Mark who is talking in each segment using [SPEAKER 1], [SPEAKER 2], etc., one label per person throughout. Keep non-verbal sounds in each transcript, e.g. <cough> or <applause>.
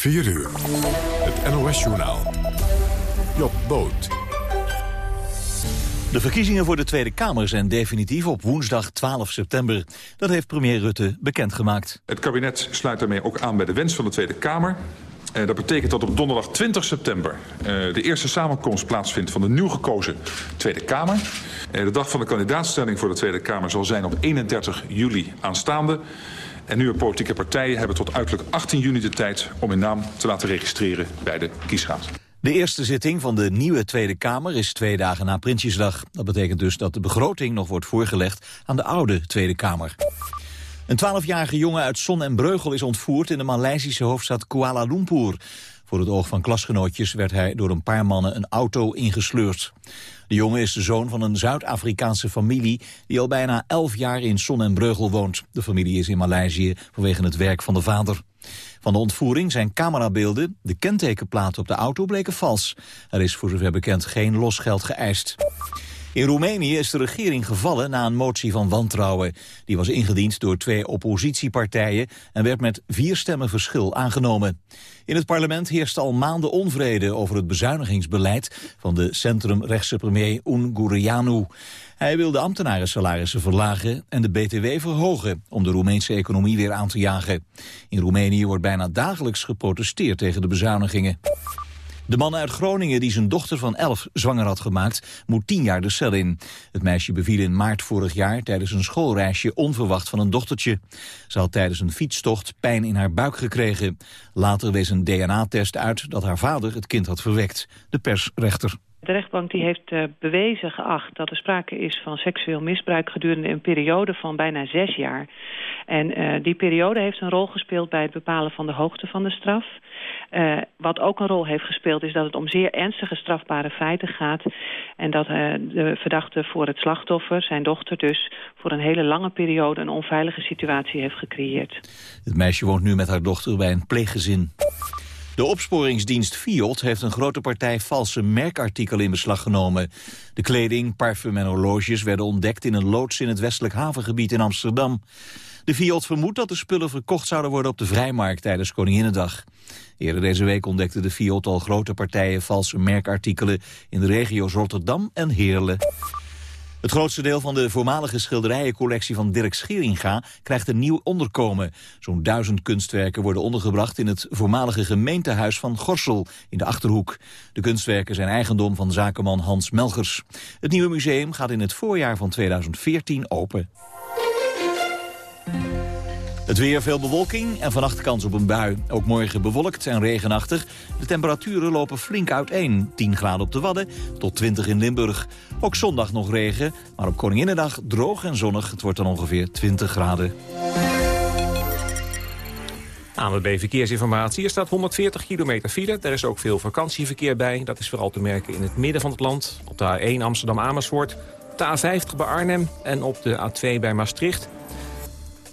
[SPEAKER 1] 4 uur. Het NOS-journaal. Job Boot.
[SPEAKER 2] De verkiezingen voor de Tweede Kamer zijn definitief op woensdag 12 september. Dat heeft premier Rutte bekendgemaakt.
[SPEAKER 3] Het kabinet sluit daarmee ook aan bij de wens van de Tweede Kamer. Uh, dat betekent dat op donderdag 20 september uh, de eerste samenkomst plaatsvindt van de nieuw gekozen Tweede Kamer. Uh, de dag van de kandidaatstelling voor de Tweede Kamer zal zijn op 31 juli aanstaande. En nieuwe politieke partijen hebben tot uiterlijk 18 juni de tijd om hun naam te laten registreren bij de kiesraad.
[SPEAKER 2] De eerste zitting van de nieuwe Tweede Kamer is twee dagen na Prinsjesdag. Dat betekent dus dat de begroting nog wordt voorgelegd aan de oude Tweede Kamer. Een twaalfjarige jongen uit Son en Breugel is ontvoerd in de Maleisische hoofdstad Kuala Lumpur. Voor het oog van klasgenootjes werd hij door een paar mannen een auto ingesleurd. De jongen is de zoon van een Zuid-Afrikaanse familie die al bijna elf jaar in Son en Breugel woont. De familie is in Maleisië vanwege het werk van de vader. Van de ontvoering zijn camerabeelden. De kentekenplaten op de auto bleken vals. Er is voor zover bekend geen losgeld geëist. In Roemenië is de regering gevallen na een motie van wantrouwen. Die was ingediend door twee oppositiepartijen en werd met vier stemmen verschil aangenomen. In het parlement heerst al maanden onvrede over het bezuinigingsbeleid van de centrumrechtse premier Ungureanu. Hij wil de ambtenarensalarissen verlagen en de BTW verhogen om de Roemeense economie weer aan te jagen. In Roemenië wordt bijna dagelijks geprotesteerd tegen de bezuinigingen. De man uit Groningen die zijn dochter van elf zwanger had gemaakt... moet tien jaar de cel in. Het meisje beviel in maart vorig jaar tijdens een schoolreisje onverwacht van een dochtertje. Ze had tijdens een fietstocht pijn in haar buik gekregen. Later wees een DNA-test uit dat haar vader het kind had verwekt. De persrechter.
[SPEAKER 4] De rechtbank die heeft uh, bewezen geacht dat er sprake is van seksueel misbruik gedurende een periode van bijna zes jaar. En uh, die periode heeft een rol gespeeld bij het bepalen van de hoogte van de straf. Uh, wat ook een rol heeft gespeeld is dat het om zeer ernstige strafbare feiten gaat. En dat de verdachte voor het slachtoffer, zijn dochter dus, voor een hele lange periode een onveilige situatie heeft gecreëerd.
[SPEAKER 2] Het meisje woont nu met haar dochter bij een pleeggezin. De opsporingsdienst Fiat heeft een grote partij valse merkartikelen in beslag genomen. De kleding, parfum en horloges werden ontdekt in een loods in het westelijk havengebied in Amsterdam. De Fiat vermoedt dat de spullen verkocht zouden worden op de vrijmarkt tijdens Koninginnedag. Eerder deze week ontdekte de Fiat al grote partijen valse merkartikelen in de regio's Rotterdam en Heerlen. Het grootste deel van de voormalige schilderijencollectie van Dirk Scheringa krijgt een nieuw onderkomen. Zo'n duizend kunstwerken worden ondergebracht in het voormalige gemeentehuis van Gorsel in de Achterhoek. De kunstwerken zijn eigendom van zakenman Hans Melgers. Het nieuwe museum gaat in het voorjaar van 2014 open. Het weer veel bewolking en vannacht kans op een bui. Ook morgen bewolkt en regenachtig. De temperaturen lopen flink uiteen. 10 graden op de Wadden tot 20 in Limburg. Ook zondag nog regen, maar op Koninginnedag droog en zonnig. Het wordt dan ongeveer 20 graden.
[SPEAKER 5] ANWB Verkeersinformatie. Er staat 140 kilometer file. Er is ook veel vakantieverkeer bij. Dat is vooral te merken in het midden van het land. Op de A1 Amsterdam-Amersfoort, de A50 bij Arnhem en op de A2 bij Maastricht...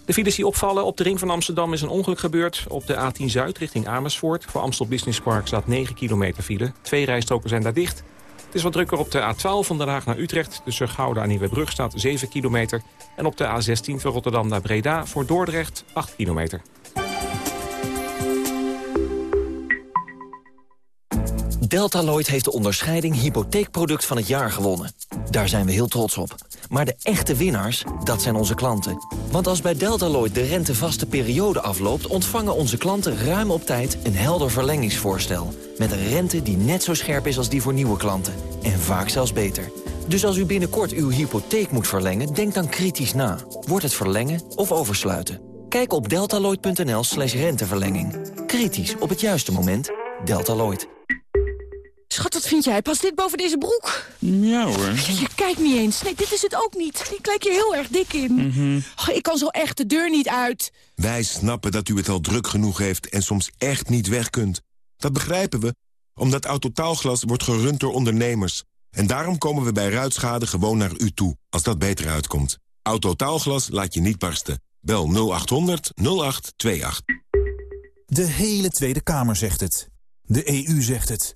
[SPEAKER 5] De files die opvallen op de ring van Amsterdam is een ongeluk gebeurd. Op de A10 Zuid richting Amersfoort. Voor Amstel Business Park staat 9 kilometer file. Twee rijstroken zijn daar dicht. Het is wat drukker op de A12 van Den Haag naar Utrecht. Tussen Gouda en Nieuwebrug staat 7 kilometer. En op de A16 van Rotterdam naar Breda voor Dordrecht 8 kilometer.
[SPEAKER 6] Deltaloid heeft de onderscheiding hypotheekproduct van het jaar gewonnen. Daar zijn we heel trots op. Maar de echte winnaars, dat zijn onze klanten. Want als bij Deltaloid de rentevaste periode afloopt... ontvangen onze klanten ruim op tijd een helder verlengingsvoorstel. Met een rente die net zo scherp is als die voor nieuwe klanten. En vaak zelfs beter. Dus als u binnenkort uw hypotheek moet verlengen, denk dan kritisch na. Wordt het verlengen of oversluiten? Kijk op deltaloid.nl slash renteverlenging. Kritisch op het juiste moment. Deltaloid.
[SPEAKER 7] Wat vind jij? Past dit boven deze broek?
[SPEAKER 8] Ja hoor.
[SPEAKER 7] Je kijkt niet eens. Nee, dit is het ook niet. Ik lijk je heel erg dik in.
[SPEAKER 8] Mhm.
[SPEAKER 7] Oh, ik kan zo echt de deur niet uit.
[SPEAKER 9] Wij snappen dat u het al druk genoeg heeft en soms echt niet weg kunt. Dat begrijpen we, omdat Autotaalglas wordt gerund door ondernemers. En daarom komen we bij ruitschade gewoon naar u toe, als dat beter uitkomt. Autotaalglas laat je niet barsten. Bel 0800 0828.
[SPEAKER 10] De hele Tweede Kamer zegt het. De EU zegt het.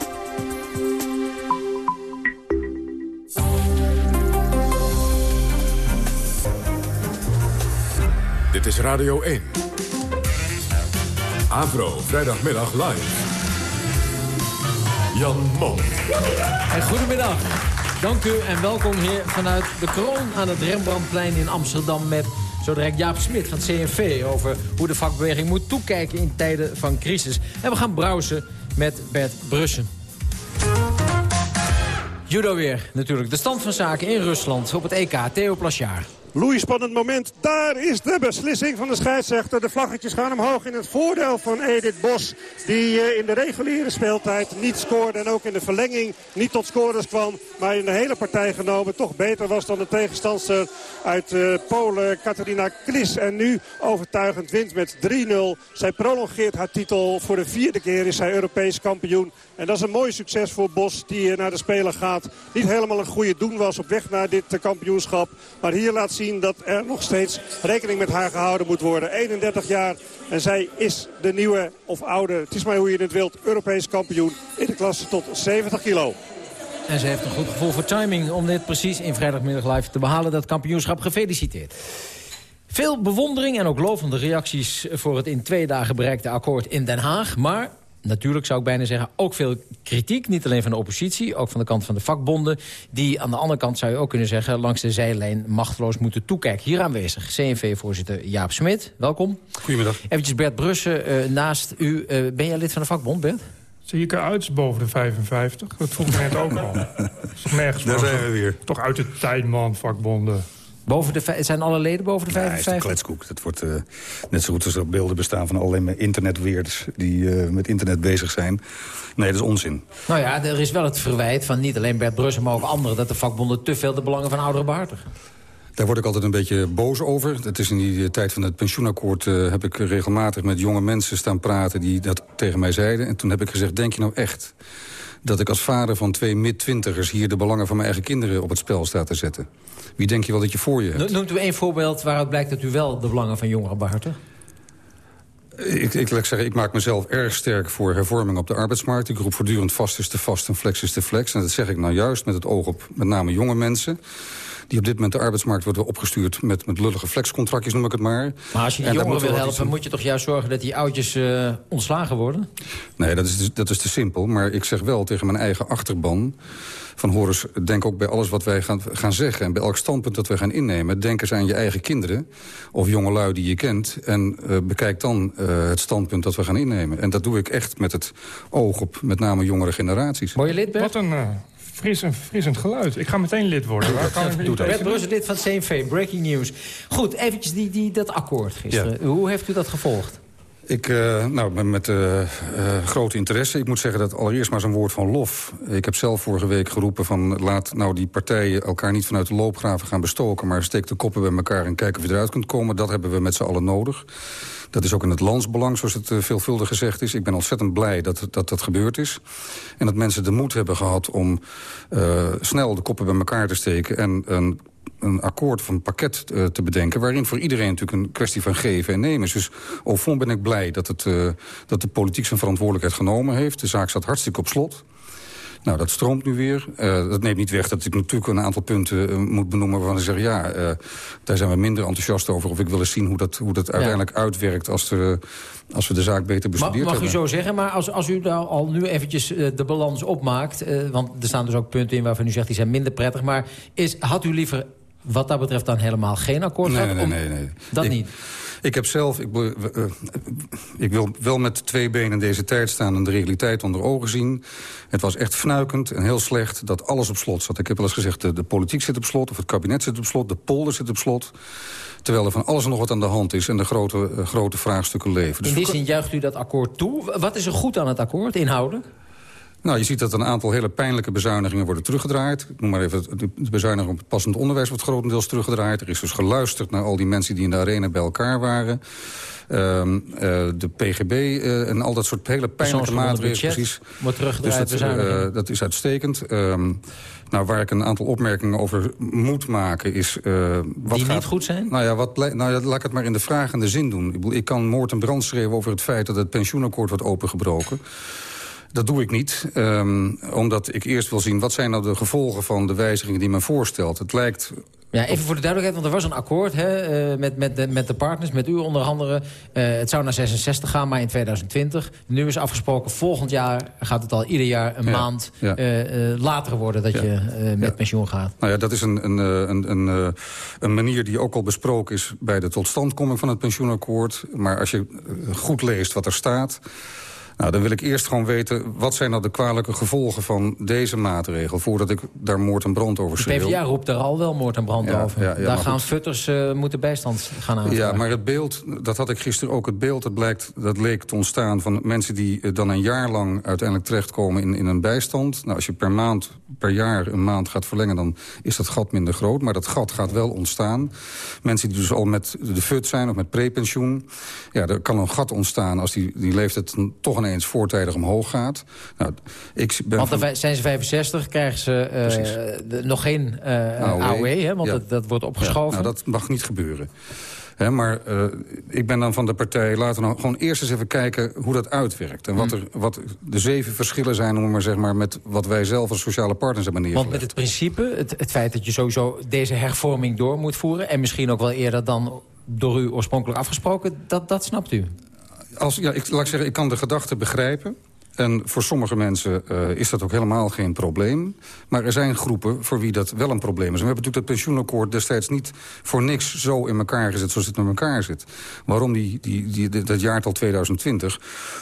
[SPEAKER 1] Dit is Radio 1. Avro, vrijdagmiddag live. Jan Mom.
[SPEAKER 11] En goedemiddag. Dank u en welkom hier vanuit de kroon aan het Rembrandtplein in Amsterdam... met zo direct Jaap Smit van het CNV over hoe de vakbeweging moet toekijken in tijden van crisis. En we gaan browsen met Bert Brussen. Judo weer, natuurlijk. De stand van zaken in Rusland op het EK. Theo Plasjaar.
[SPEAKER 12] Loeispannend moment. Daar is de beslissing van de scheidsrechter. De vlaggetjes gaan omhoog in het voordeel van Edith Bos. Die eh, in de reguliere speeltijd niet scoorde. En ook in de verlenging niet tot scores kwam. Maar in de hele partij genomen toch beter was dan de tegenstander uit uh, Polen. Katarina Klis. En nu overtuigend wint met 3-0. Zij prolongeert haar titel. Voor de vierde keer is zij Europees kampioen. En dat is een mooi succes voor Bos die naar de Spelen gaat. Niet helemaal een goede doen was op weg naar dit kampioenschap. Maar hier laat dat er nog steeds rekening met haar gehouden moet worden. 31 jaar en zij is de nieuwe of oude, het is maar hoe je het wilt, Europees kampioen in de klasse tot 70 kilo.
[SPEAKER 11] En ze heeft een goed gevoel voor timing om dit precies in vrijdagmiddag live te behalen. Dat kampioenschap gefeliciteerd. Veel bewondering en ook lovende reacties voor het in twee dagen bereikte akkoord in Den Haag. Maar natuurlijk zou ik bijna zeggen ook veel kritiek. Niet alleen van de oppositie, ook van de kant van de vakbonden. Die aan de andere kant zou je ook kunnen zeggen... langs de zijlijn machteloos moeten toekijken. Hier aanwezig, CNV-voorzitter Jaap Smit. Welkom.
[SPEAKER 13] Goedemiddag.
[SPEAKER 11] Eventjes Bert Brussen uh, naast u. Uh, ben jij lid van de vakbond, Bert?
[SPEAKER 13] Zie ik eruit boven de 55? Dat vroeg me net ook al. <laughs> Is nergens
[SPEAKER 14] Daar zijn we weer.
[SPEAKER 13] Toch uit de tijdman, vakbonden.
[SPEAKER 11] Boven de, zijn alle leden boven de 55?
[SPEAKER 14] Nee, een kletskoek. Dat wordt uh, net zo goed als er beelden bestaan van alleen internetweerders... die uh, met internet bezig zijn. Nee, dat is onzin.
[SPEAKER 11] Nou ja, er is wel het verwijt van niet alleen Bert Brussen... maar ook anderen dat de vakbonden te veel de belangen van ouderen behartigen.
[SPEAKER 14] Daar word ik altijd een beetje boos over. Het is in die tijd van het pensioenakkoord uh, heb ik regelmatig met jonge mensen staan praten... die dat tegen mij zeiden. En toen heb ik gezegd, denk je nou echt dat ik als vader van twee mid-twintigers... hier de belangen van mijn eigen kinderen op het spel sta te zetten? Wie denk je wel dat je voor je hebt?
[SPEAKER 11] Noemt u één voorbeeld waaruit blijkt dat u wel de belangen van jongeren behartigt?
[SPEAKER 14] Ik, ik, ik, zeggen, ik maak mezelf erg sterk voor hervorming op de arbeidsmarkt. Ik roep voortdurend vast is te vast en flex is te flex. En dat zeg ik nou juist met het oog op met name jonge mensen die op dit moment de arbeidsmarkt worden opgestuurd... met, met lullige flexcontractjes, noem ik het maar.
[SPEAKER 11] Maar als je die jongeren wil helpen, moet je toch juist zorgen... dat die oudjes uh, ontslagen worden?
[SPEAKER 14] Nee, dat is, dat is te simpel. Maar ik zeg wel tegen mijn eigen achterban... van Horus, denk ook bij alles wat wij gaan, gaan zeggen... en bij elk standpunt dat wij gaan innemen... denk eens aan je eigen kinderen of jongelui die je kent... en uh, bekijk dan uh, het standpunt dat we gaan innemen. En dat doe ik echt met het oog op met name jongere generaties.
[SPEAKER 11] Mooi lid, Bert?
[SPEAKER 13] Wat een frisend, frisend geluid. Ik ga meteen lid worden. Waar kan ik
[SPEAKER 11] Bert Brussen, lid van het CNV. Breaking news. Goed, eventjes die, die, dat akkoord gisteren. Ja. Hoe heeft u dat gevolgd?
[SPEAKER 14] Ik, uh, nou, met uh, uh, grote interesse. Ik moet zeggen dat allereerst maar zo'n woord van lof. Ik heb zelf vorige week geroepen van... laat nou die partijen elkaar niet vanuit de loopgraven gaan bestoken... maar steek de koppen bij elkaar en kijk of je eruit kunt komen. Dat hebben we met z'n allen nodig. Dat is ook in het landsbelang, zoals het veelvuldig gezegd is. Ik ben ontzettend blij dat dat, dat gebeurd is. En dat mensen de moed hebben gehad om uh, snel de koppen bij elkaar te steken... en een een akkoord van een pakket uh, te bedenken... waarin voor iedereen natuurlijk een kwestie van geven en nemen is. Dus au fond ben ik blij dat, het, dat de politiek zijn verantwoordelijkheid genomen heeft. De zaak staat hartstikke op slot. Nou, dat stroomt nu weer. Uh, dat neemt niet weg dat ik natuurlijk een aantal punten uh, moet benoemen... waarvan ik zeg, ja, uh, daar zijn we minder enthousiast over... of ik wil eens zien hoe dat, hoe dat uiteindelijk ja. uitwerkt... Als, er, als we de zaak beter bestudeerd
[SPEAKER 11] mag, mag u zo zeggen, maar als, als u daar al nu eventjes de balans opmaakt... want er staan dus ook punten in waarvan u zegt... die zijn minder prettig, maar is, had u liever wat dat betreft dan helemaal geen akkoord
[SPEAKER 14] nee? Nee, nee, nee. nee.
[SPEAKER 11] Dat
[SPEAKER 14] ik,
[SPEAKER 11] niet?
[SPEAKER 14] Ik heb zelf, ik, uh, ik, wil wel met twee benen in deze tijd staan... en de realiteit onder ogen zien. Het was echt fnuikend en heel slecht dat alles op slot zat. Ik heb wel eens gezegd, de, de politiek zit op slot, of het kabinet zit op slot... de polder zit op slot. Terwijl er van alles en nog wat aan de hand is... en de grote, uh, grote vraagstukken leven.
[SPEAKER 11] Dus in die zin juicht u dat akkoord toe. Wat is er goed aan het akkoord, inhoudelijk?
[SPEAKER 14] Nou, je ziet dat een aantal hele pijnlijke bezuinigingen worden teruggedraaid. Ik noem maar even, de bezuiniging op het passend onderwijs wordt grotendeels teruggedraaid. Er is dus geluisterd naar al die mensen die in de arena bij elkaar waren. Ehm, eh, de PGB uh, en al dat soort hele pijnlijke maatregelen.
[SPEAKER 11] Precies. Wordt teruggedraaid,
[SPEAKER 14] dus dat, uh, dat is uitstekend. Um, nou, waar ik een aantal opmerkingen over moet maken is...
[SPEAKER 11] wat die
[SPEAKER 14] gaat,
[SPEAKER 11] niet goed zijn?
[SPEAKER 14] Nou ja, wat, nou ja, laat ik het maar in de vragende zin doen. Ik, bedoel, ik kan moord en brand schreeuwen over het feit dat het pensioenakkoord wordt opengebroken. Dat doe ik niet, um, omdat ik eerst wil zien... wat zijn nou de gevolgen van de wijzigingen die men voorstelt. Het lijkt
[SPEAKER 11] ja, even voor de duidelijkheid, want er was een akkoord hè, uh, met, met, de, met de partners, met u onder andere. Uh, het zou naar 66 gaan, maar in 2020. Nu is afgesproken, volgend jaar gaat het al ieder jaar een ja, maand ja. Uh, later worden dat ja. je met pensioen gaat.
[SPEAKER 14] Nou ja, dat is een, een, een, een, een manier die ook al besproken is bij de totstandkoming van het pensioenakkoord. Maar als je goed leest wat er staat... Nou, dan wil ik eerst gewoon weten... wat zijn nou de kwalijke gevolgen van deze maatregel... voordat ik daar moord en brand over schreeuw.
[SPEAKER 11] De PvdA roept er al wel moord en brand ja, over. Ja, ja, daar gaan futters uh, moeten bijstand gaan aanvragen.
[SPEAKER 14] Ja, maar het beeld, dat had ik gisteren ook... het beeld dat, blijkt, dat leek te ontstaan van mensen die uh, dan een jaar lang... uiteindelijk terechtkomen in, in een bijstand. Nou, als je per maand, per jaar een maand gaat verlengen... dan is dat gat minder groot, maar dat gat gaat wel ontstaan. Mensen die dus al met de FUT zijn of met prepensioen... ja, er kan een gat ontstaan als die, die leeftijd toch een eens voortijdig omhoog gaat. Nou, ik ben
[SPEAKER 11] want van... zijn ze 65, krijgen ze uh, de, nog geen uh, AOW, AOW hè? want ja. dat, dat, wordt opgeschoven.
[SPEAKER 14] Ja, nou, dat mag niet gebeuren. He, maar uh, ik ben dan van de partij, laten we nou gewoon eerst eens even kijken hoe dat uitwerkt. En wat, er, wat de zeven verschillen zijn om maar, zeg maar, met wat wij zelf als sociale partners hebben neergelegd.
[SPEAKER 11] Want met het principe, het, het feit dat je sowieso deze hervorming door moet voeren... en misschien ook wel eerder dan door u oorspronkelijk afgesproken, dat, dat snapt u?
[SPEAKER 14] Als, ja, ik, laat ik zeggen, ik kan de gedachte begrijpen. En voor sommige mensen uh, is dat ook helemaal geen probleem. Maar er zijn groepen voor wie dat wel een probleem is. En we hebben natuurlijk dat pensioenakkoord destijds niet voor niks zo in elkaar gezet zoals het in elkaar zit. Waarom die, die, die, dat jaartal 2020?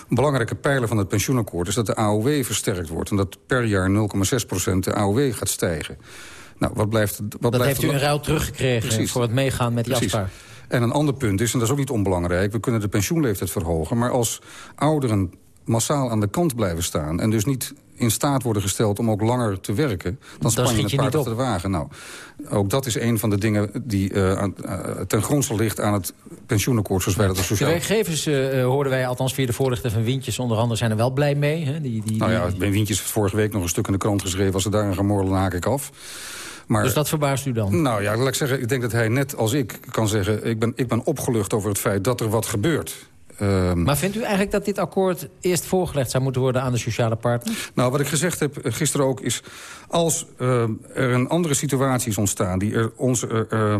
[SPEAKER 14] Een belangrijke pijler van het pensioenakkoord is dat de AOW versterkt wordt. En dat per jaar 0,6% de AOW gaat stijgen. Nou, wat blijft, wat
[SPEAKER 11] dat
[SPEAKER 14] blijft
[SPEAKER 11] heeft u in ruil teruggekregen Precies. voor het meegaan met afspraak.
[SPEAKER 14] En een ander punt is, en dat is ook niet onbelangrijk... we kunnen de pensioenleeftijd verhogen... maar als ouderen massaal aan de kant blijven staan... en dus niet in staat worden gesteld om ook langer te werken... dan span je het paard achter de wagen. Nou, ook dat is een van de dingen die uh, aan, uh, ten grondslag ligt aan het pensioenakkoord... zoals wij dat als sociaal...
[SPEAKER 11] De werkgevers uh, hoorden wij althans via de voorlichter van Wintjes... onder andere zijn er wel blij mee. Hè? Die, die,
[SPEAKER 14] nou ja, bij Wintjes vorige week nog een stuk in de krant geschreven... als ze daar een gemorrelen haak ik af.
[SPEAKER 11] Maar, dus dat verbaast u dan?
[SPEAKER 14] Nou ja, laat ik zeggen, ik denk dat hij net als ik kan zeggen... ik ben, ik ben opgelucht over het feit dat er wat gebeurt.
[SPEAKER 11] Um, maar vindt u eigenlijk dat dit akkoord eerst voorgelegd zou moeten worden aan de sociale partners?
[SPEAKER 14] Nou, wat ik gezegd heb eh, gisteren ook is... als uh, er een andere situatie is ontstaan die er ons uh, uh,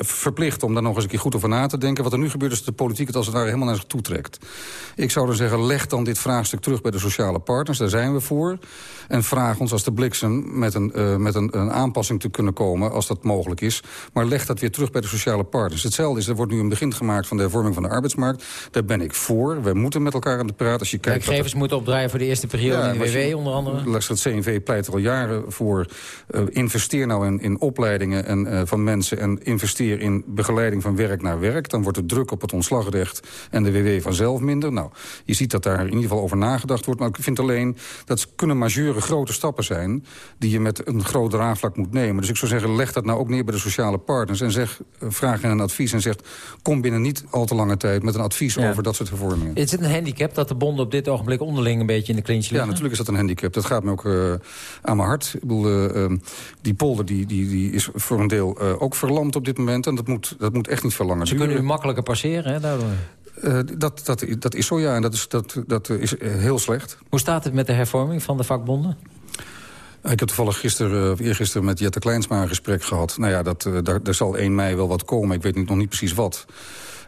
[SPEAKER 14] verplicht om daar nog eens een keer goed over na te denken... wat er nu gebeurt is dat de politiek het als het ware helemaal naar zich toe trekt. Ik zou dan zeggen, leg dan dit vraagstuk terug bij de sociale partners. Daar zijn we voor. En vraag ons als de bliksem met, een, uh, met een, een, aanpassing te kunnen komen... als dat mogelijk is. Maar leg dat weer terug bij de sociale partners. Hetzelfde is, er wordt nu een begin gemaakt van de hervorming van de arbeidsmarkt. Daar ben ik voor. We moeten met elkaar aan de praten. Als je kijkt
[SPEAKER 11] Werkgevers er... moeten opdraaien voor de eerste periode ja, in de WW onder andere.
[SPEAKER 14] Het CNV pleit er al jaren voor. Uh, investeer nou in, in opleidingen en, uh, van mensen... en investeer in begeleiding van werk naar werk. Dan wordt de druk op het ontslagrecht en de WW vanzelf minder. Nou, je ziet dat daar in ieder geval over nagedacht wordt. Maar ik vind alleen, dat kunnen majeure grote stappen zijn... die je met een groot draagvlak moet nemen. Dus ik zou zeggen, leg dat nou ook neer bij de sociale partners... en zeg, eh, vraag hen een advies en zeg... kom binnen niet al te lange tijd met een advies ja. over dat soort hervormingen.
[SPEAKER 11] Is het een handicap dat de bonden op dit ogenblik onderling... een beetje in de clinch liggen?
[SPEAKER 14] Ja, natuurlijk is dat een handicap. Dat gaat me ook uh, aan mijn hart. Ik bedoel, uh, die polder die, die, die is voor een deel uh, ook verlamd op dit moment... en dat moet, dat moet echt niet veel langer
[SPEAKER 11] Ze kunnen u makkelijker passeren, hè, daardoor?
[SPEAKER 14] Uh, dat, dat, dat is zo, ja. En dat is, dat, dat is heel slecht.
[SPEAKER 11] Hoe staat het met de hervorming van de vakbonden?
[SPEAKER 14] Ik heb toevallig gisteren, uh, eergisteren met Jette Kleinsma een gesprek gehad. Nou ja, dat, daar, daar zal 1 mei wel wat komen. Ik weet niet, nog niet precies wat.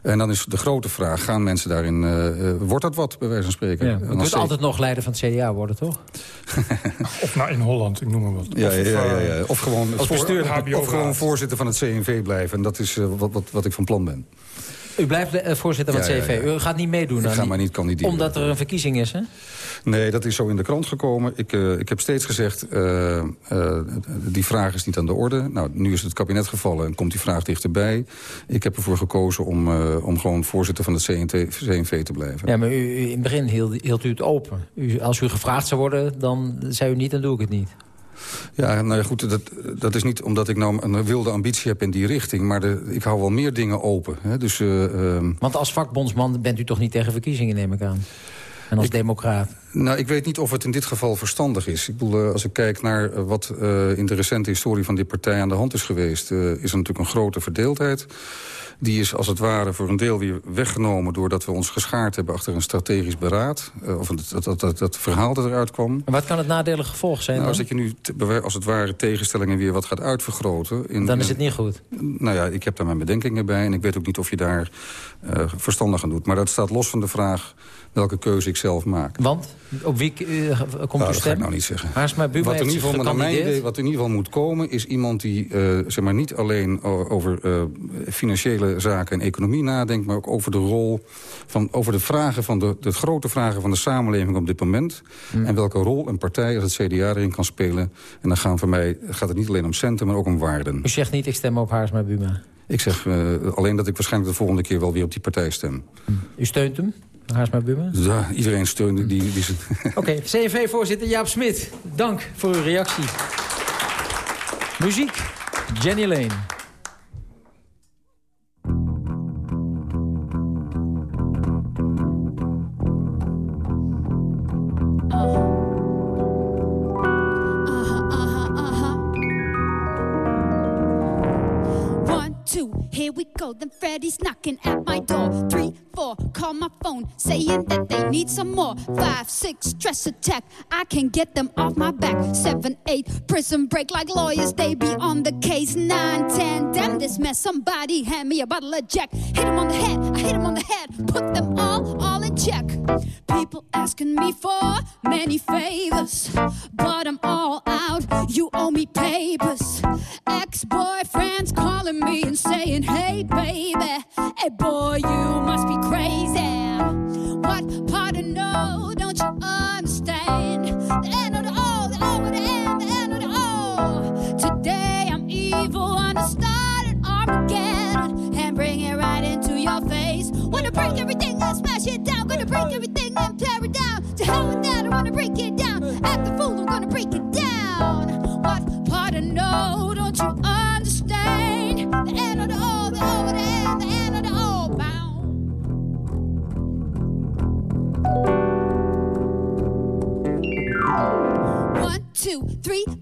[SPEAKER 14] En dan is de grote vraag, gaan mensen daarin... Uh, wordt dat wat, bij wijze van spreken?
[SPEAKER 11] Ja, het moet altijd nog leider van het CDA worden, toch? <laughs>
[SPEAKER 13] of nou in Holland, ik noem maar wat.
[SPEAKER 14] Ja, of, ja, ja, ja, Of gewoon, voor, of gewoon voorzitter van het CNV blijven. En dat is wat, wat, wat ik van plan ben.
[SPEAKER 11] U blijft uh, voorzitter van het CV. U gaat niet meedoen
[SPEAKER 14] Ik ga maar niet kandideren.
[SPEAKER 11] Omdat er een verkiezing is, hè?
[SPEAKER 14] Nee, dat is zo in de krant gekomen. Ik, eh, ik heb steeds gezegd, eh, eh, die vraag is niet aan de orde. Nou, nu is het kabinet gevallen en komt die vraag dichterbij. Ik heb ervoor gekozen om, eh, om gewoon voorzitter van het CNT, CNV te blijven.
[SPEAKER 11] Ja, maar u, u- in het begin hield, hield u het open. U, als u gevraagd zou worden, dan zei u niet, dan doe ik het niet.
[SPEAKER 14] Ja, nou ja, goed, dat, dat is niet omdat ik nou een wilde ambitie heb in die richting... maar de, ik hou wel meer dingen open. Hè? Dus, eh, ehm,
[SPEAKER 11] Want als vakbondsman bent u toch niet tegen verkiezingen, neem ik aan? En als democraat?
[SPEAKER 14] Nou, ik weet niet of het in dit geval verstandig is. Ik bedoel, eh, als ik kijk naar eh, wat eh, in de recente historie van die partij aan de hand is geweest... is er natuurlijk een grote verdeeldheid. Die is als het ware voor een deel weer weggenomen... doordat we ons geschaard hebben achter een strategisch beraad. of dat, dat, dat, dat, verhaal dat eruit kwam.
[SPEAKER 11] En wat kan het nadelige gevolg zijn
[SPEAKER 14] Nou, als dat je nu te- als het ware tegenstellingen weer wat gaat uitvergroten... In,
[SPEAKER 11] Dan is het niet goed.
[SPEAKER 14] nou ja, ik heb daar mijn bedenkingen bij... en ik weet ook niet of je daar verstandig aan doet. Maar dat staat los van de vraag welke keuze ik zelf maak.
[SPEAKER 11] Want? Op wie eh, komt
[SPEAKER 14] Nou,
[SPEAKER 11] uw
[SPEAKER 14] dat ga
[SPEAKER 11] stem?
[SPEAKER 14] ik nou niet zeggen.
[SPEAKER 11] Haarsma Buma
[SPEAKER 14] wat, in ieder geval, naar mijn
[SPEAKER 11] gekandideerd.
[SPEAKER 14] idee, wat in ieder geval moet komen... is iemand die eh, zeg maar, niet alleen over eh, financiële zaken en economie nadenkt... maar ook over de rol, van, over de, vragen van de, de grote vragen van de samenleving op dit moment.
[SPEAKER 11] Hmm.
[SPEAKER 14] En welke rol een partij als het CDA erin kan spelen. En dan gaan voor mij, gaat het niet alleen om centen, maar ook om waarden.
[SPEAKER 11] U zegt niet, ik stem op Haarsma Buma.
[SPEAKER 14] Ik zeg alleen dat ik waarschijnlijk de volgende keer wel weer op die partij stem.
[SPEAKER 11] U steunt hem, Haarsma Buma?
[SPEAKER 14] Ja, iedereen steunt die... die, <laughs>
[SPEAKER 11] Oké, CNV-voorzitter Jaap Smit, dank voor uw reactie. Muziek, Jenny Lane.
[SPEAKER 15] One, here we go. Then Freddy's knocking at my door. Three, four, call my phone, saying that they need some more. Five, six, stress attack. I can get them off my back. Seven, eight, prison break like lawyers. They be on the case. Nine, ten, damn this mess. Somebody hand me a bottle of Jack. Hit him on the head. I hit him on the head. Put them all, in check. People asking me for many favors, but I'm all out. You owe me papers. Ex-boyfriends calling me and saying, Hey, baby, hey, boy, you must be crazy. Break everything and smash it down. Gonna break everything and tear it down. To hell with that, I wanna break it down. Act the fool, I'm gonna break it down. What part of no don't you understand? The end of the O, the O the end, the end of the O. Bow. One, two, three, four.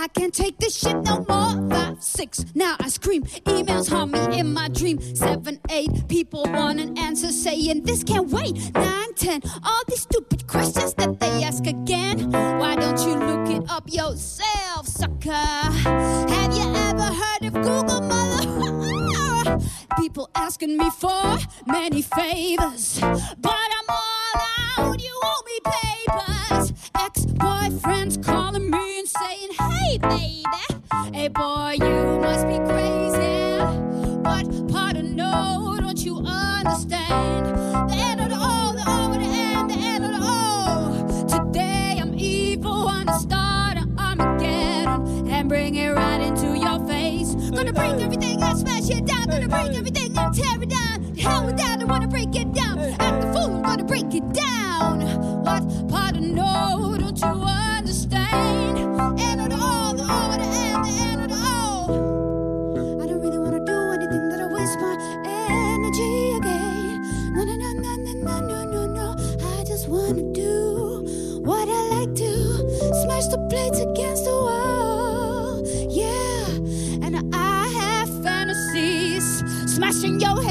[SPEAKER 15] I can't take this shit no more. Five, six. Now I scream. Emails haunt me in my dream. Seven, eight. People want an answer saying this can't wait. Nine, ten. All these stupid questions that they ask again. Why don't you look it up yourself, sucker? Have you ever heard of Google, mother? People asking me for many favors, but I'm all out. You owe me papers. Ex-boyfriends calling me and saying, Hey, baby, hey boy, you must be crazy. What part of no don't you understand? The end of the O, the O, the end, the end of the O. Today I'm evil, on bring it right into your face. Gonna break everything and smash it down. Gonna break everything and tear it down. Hell with that, I wanna break it down. Act the fool, I'm gonna break it down. What part of no don't you understand? End of the O, the O, the end, the end of the O. I don't really wanna do anything that'll waste my energy again. No, no, no, no, no, no, no, no, no. I just wanna do what I like to. Smash the plates against the wall. Smashing your head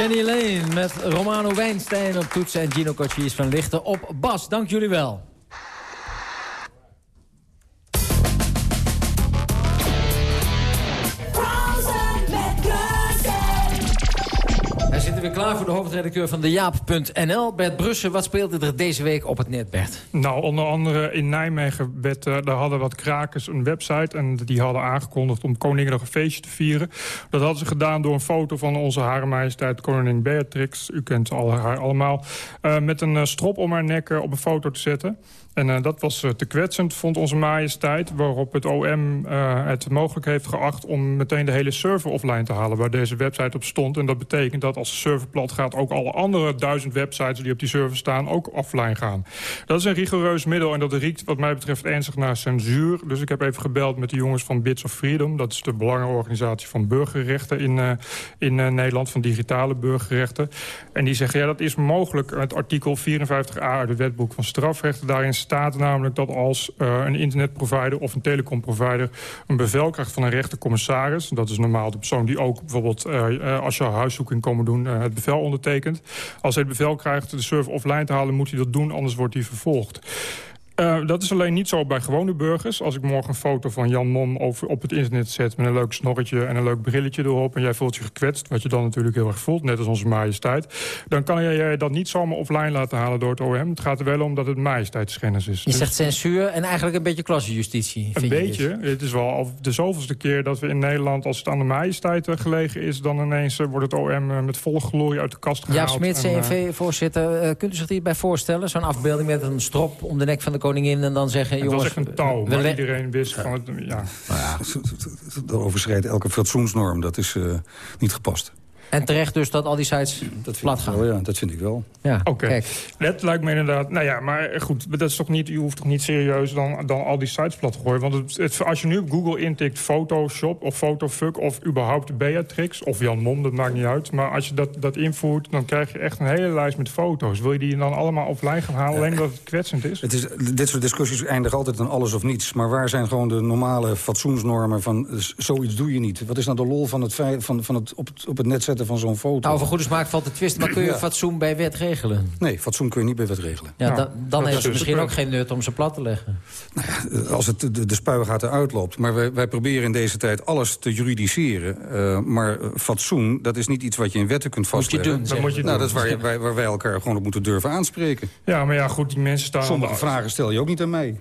[SPEAKER 11] Jenny Lane met Romano Wijnstein op toetsen en Gino Cochise van Lichten op bas. Dank jullie wel. Hoofdredacteur van de Jaap.nl. Bert Brussen, wat speelde er deze week op het net, Bert?
[SPEAKER 13] Nou, onder andere in Nijmegen werd, uh, daar hadden wat krakers een website... en die hadden aangekondigd om Koninginnedag een feestje te vieren. Dat hadden ze gedaan door een foto van onze Hare Majesteit Koningin Beatrix. U kent haar allemaal. Uh, met een uh, strop om haar nek op een foto te zetten. En uh, dat was uh, te kwetsend, vond onze majesteit... waarop het OM uh, het mogelijk heeft geacht om meteen de hele server offline te halen... waar deze website op stond. En dat betekent dat als de server plat gaat... ook alle andere duizend websites die op die server staan ook offline gaan. Dat is een rigoureus middel en dat riekt wat mij betreft ernstig naar censuur. Dus ik heb even gebeld met de jongens van Bits of Freedom. Dat is de belangenorganisatie van burgerrechten in, in Nederland... van digitale burgerrechten. En die zeggen, ja, dat is mogelijk. Het artikel 54a uit het wetboek van strafrechten... daarin staat namelijk dat als uh, een internetprovider of een telecomprovider... een bevel krijgt van een rechtercommissaris... dat is normaal de persoon die ook bijvoorbeeld uh, als je huiszoeking komen doen... Het bevel ondertekent. Als hij het bevel krijgt de server offline te halen, moet hij dat doen... anders wordt hij vervolgd. Uh, dat is alleen niet zo bij gewone burgers. Als ik morgen een foto van Jan Mom over, op het internet zet... met een leuk snorretje en een leuk brilletje erop... en jij voelt je gekwetst, wat je dan natuurlijk heel erg voelt... net als onze majesteit... dan kan jij dat niet zomaar offline laten halen door het OM. Het gaat er wel om dat het majesteitsschennis is.
[SPEAKER 11] Je dus zegt censuur en eigenlijk een beetje klassejustitie.
[SPEAKER 13] Een beetje. Het is wel de zoveelste keer dat we in Nederland... als het aan de majesteit gelegen is... dan ineens wordt het OM met volle glorie uit de kast gehaald.
[SPEAKER 11] Ja, Smit, CNV-voorzitter. Uh, kunt u zich hierbij voorstellen? Zo'n afbeelding met een strop om de nek van de koningin en dan zeggen... jongens,
[SPEAKER 13] het was echt een touw, maar iedereen wist van het... Ja.
[SPEAKER 14] Nou ja, <laughs> dat overschrijdt elke fatsoensnorm. Dat is uh, niet gepast.
[SPEAKER 11] En terecht dus dat al die sites
[SPEAKER 14] dat
[SPEAKER 11] plat gaan.
[SPEAKER 14] Wel, ja, dat vind ik wel.
[SPEAKER 11] Ja,
[SPEAKER 13] Oké, okay. dat lijkt me inderdaad... Nou ja, maar goed, dat is toch niet, u hoeft toch niet serieus dan, dan al die sites plat te gooien. Want het, het, als je nu op Google intikt Photoshop of Photofuck... of überhaupt Beatrix of Jan Mom, dat maakt niet uit. Maar als je dat, dat invoert, dan krijg je echt een hele lijst met foto's. Wil je die dan allemaal offline gaan halen, alleen omdat het kwetsend is?
[SPEAKER 14] Het is dit soort discussies eindigen altijd aan alles of niets. Maar waar zijn gewoon de normale fatsoensnormen van... zoiets doe je niet? Wat is nou de lol van het, van, van het, op, het, op het net zetten van zo'n foto?
[SPEAKER 11] Nou, over goede smaak valt te twisten, maar kun je ja. fatsoen bij wet regelen?
[SPEAKER 14] Nee, fatsoen kun je niet bij wet regelen.
[SPEAKER 11] Ja, da dan heeft het misschien ook geen nut om ze plat te leggen.
[SPEAKER 14] Nou ja, als het de, de spuigaten uitloopt. Maar wij, wij proberen in deze tijd alles te juridiseren. Uh, maar fatsoen, dat is niet iets wat je in wetten kunt vastleggen.
[SPEAKER 11] Moet je doen,
[SPEAKER 13] moet je
[SPEAKER 14] nou,
[SPEAKER 13] doen.
[SPEAKER 14] dat is waar, waar, waar, wij elkaar gewoon op moeten durven aanspreken.
[SPEAKER 13] Ja, maar ja, goed, die mensen staan...
[SPEAKER 14] Sommige vragen stel je ook niet aan mij.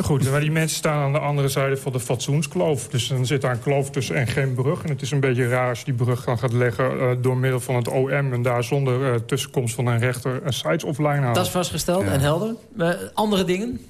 [SPEAKER 13] Goed, maar die mensen staan aan de andere zijde van de fatsoenskloof. Dus dan zit daar een kloof tussen en geen brug. En het is een beetje raar als je die brug dan gaat leggen uh, door middel van het OM... en daar zonder uh, tussenkomst van een rechter een sites offline halen.
[SPEAKER 11] Dat is vastgesteld ja. en helder. Uh, andere dingen?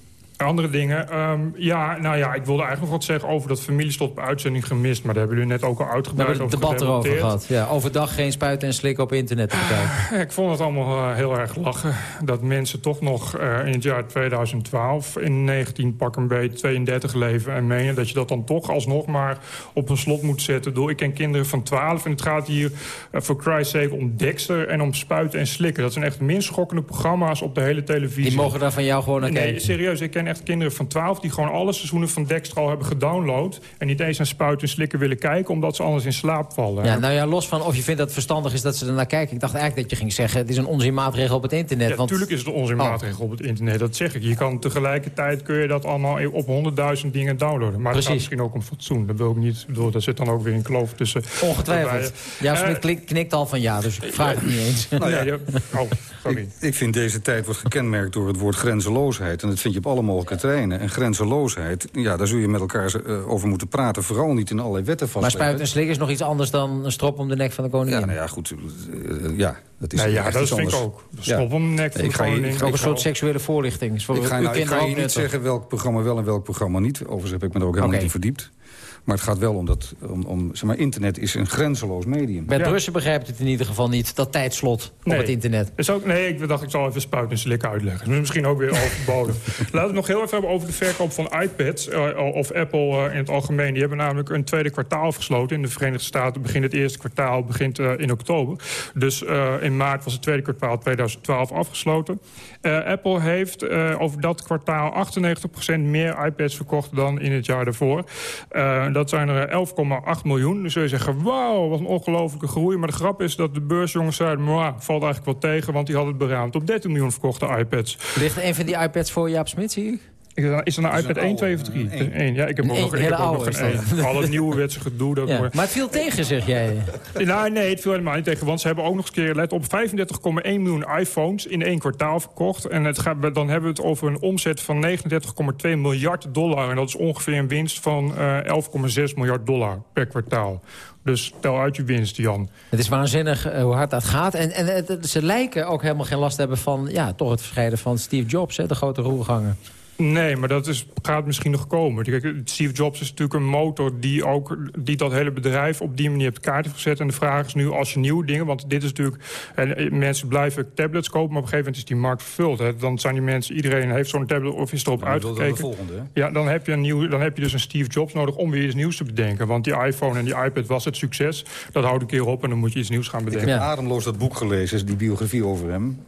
[SPEAKER 13] Andere dingen. Um, ja, nou ja, ik wilde eigenlijk nog wat zeggen over dat familiestop op uitzending gemist. Maar daar hebben jullie net ook al uitgebreid over
[SPEAKER 11] debat erover gehad. Ja, overdag geen spuiten en slikken op internet te bekijken. <laughs>
[SPEAKER 13] ik vond het allemaal uh, heel erg lachen. Dat mensen toch nog uh, in het jaar 2012 in 19 pak een beetje 32 leven en menen. Dat je dat dan toch alsnog maar op een slot moet zetten. Door, ik ken kinderen van 12 en het gaat hier voor uh, Christ's sake om Dexter en om spuiten en slikken. Dat zijn echt minst schokkende programma's op de hele televisie.
[SPEAKER 11] Die mogen daar van jou gewoon naar
[SPEAKER 13] nee,
[SPEAKER 11] kijken?
[SPEAKER 13] serieus. Ik ken echt kinderen van 12 die gewoon alle seizoenen van Dexter al hebben gedownload... en niet eens naar spuiten en slikken willen kijken... omdat ze anders in slaap vallen.
[SPEAKER 11] Ja, nou ja, los van of je vindt dat het verstandig is dat ze er naar kijken. Ik dacht eigenlijk dat je ging zeggen... het is een onzinmaatregel op het internet.
[SPEAKER 13] Ja,
[SPEAKER 11] want...
[SPEAKER 13] natuurlijk is het een onzinmaatregel oh. op het internet. Dat zeg ik. Je kan tegelijkertijd kun je dat allemaal op honderdduizend dingen downloaden. Maar het gaat misschien ook om fatsoen. Dat wil ik niet. Bedoel, daar zit dan ook weer een kloof tussen.
[SPEAKER 11] Ongetwijfeld. Ja, Smit uh, knikt al van ja, dus ik vraag het niet eens. <laughs>
[SPEAKER 14] Nou ja, ja. Oh, sorry. Ik, ik vind deze tijd wordt gekenmerkt door het woord grenzeloosheid. En dat vind je op alle mogelijke terreinen. En grenzeloosheid, ja, daar zul je met elkaar uh, over moeten praten. Vooral niet in allerlei wetten vastleggen.
[SPEAKER 11] Maar spuit en slik is nog iets anders dan een strop om de nek van de koningin.
[SPEAKER 14] Ja, nou ja, goed. Uh, ja, dat is
[SPEAKER 13] nou ja, dat
[SPEAKER 14] vind
[SPEAKER 13] ik ook. Een strop ja. om de nek van de koningin.
[SPEAKER 11] Ook een soort seksuele voorlichting. Voor
[SPEAKER 14] ik ga, nou, ik ga je niet nuttig. zeggen welk programma wel en welk programma niet. Overigens heb ik me er ook helemaal okay. niet in verdiept. Maar het gaat wel om dat... Om, om, zeg maar, internet is een grenzeloos medium.
[SPEAKER 11] Bij ja. Brussel begrijpt het in ieder geval niet, dat tijdslot
[SPEAKER 13] nee.
[SPEAKER 11] op het internet.
[SPEAKER 13] Is ook, nee, ik dacht ik zal even spuiten en slik uitleggen. Dat is misschien ook weer overbodig. <laughs> Laten we het nog heel even hebben over de verkoop van iPads. Uh, of Apple uh, in het algemeen. Die hebben namelijk een tweede kwartaal afgesloten. In de Verenigde Staten begint het eerste kwartaal begint, uh, in oktober. Dus in maart was het tweede kwartaal 2012 afgesloten. Apple heeft over dat kwartaal 98% meer iPads verkocht dan in het jaar daarvoor. Uh, dat zijn er 11,8 miljoen. Dus je zeggen, wauw, wat een ongelofelijke groei. Maar de grap is dat de beursjongens zeiden... valt eigenlijk wel tegen, want die had het beraamd op 13 miljoen verkochte iPads.
[SPEAKER 11] Ligt een van die iPads voor Jaap Smit, zie ik?
[SPEAKER 13] Is er een iPad 1, 2 of 3? 1. Ja, ik heb ook nog, ik heb ook nog een 1. Al het nieuwe wetse gedoe. Dat
[SPEAKER 11] ja. Maar het viel tegen, zeg jij? <laughs>
[SPEAKER 13] Nou, nee, het viel helemaal niet tegen. Want ze hebben ook nog eens keer, let op, 35,1 miljoen iPhones in één kwartaal verkocht. En het gaat, dan hebben we het over een omzet van 39,2 miljard dollar. En dat is ongeveer een winst van uh, 11,6 miljard dollar per kwartaal. Dus tel uit je winst, Jan.
[SPEAKER 11] Het is waanzinnig uh, hoe hard dat gaat. En, en ze lijken ook helemaal geen last te hebben van ja, toch het verscheiden van Steve Jobs, hè, de grote roerganger.
[SPEAKER 13] Nee, maar dat is, gaat misschien nog komen. Kijk, Steve Jobs is natuurlijk een motor die, ook, die dat hele bedrijf op die manier op de kaart heeft gezet. En de vraag is nu, als je nieuwe dingen... want dit is natuurlijk... En eh, mensen blijven tablets kopen, maar op een gegeven moment is die markt vervuld. Hè. Dan zijn die mensen, iedereen heeft zo'n tablet of is erop ja, uitgekeken.
[SPEAKER 14] Volgende,
[SPEAKER 13] ja, dan heb, je een nieuw, dan heb je dus een Steve Jobs nodig om weer iets nieuws te bedenken. Want die iPhone en die iPad was het succes. Dat houdt een keer op en dan moet je iets nieuws gaan bedenken.
[SPEAKER 14] Ik heb ademloos dat boek gelezen, die biografie over hem.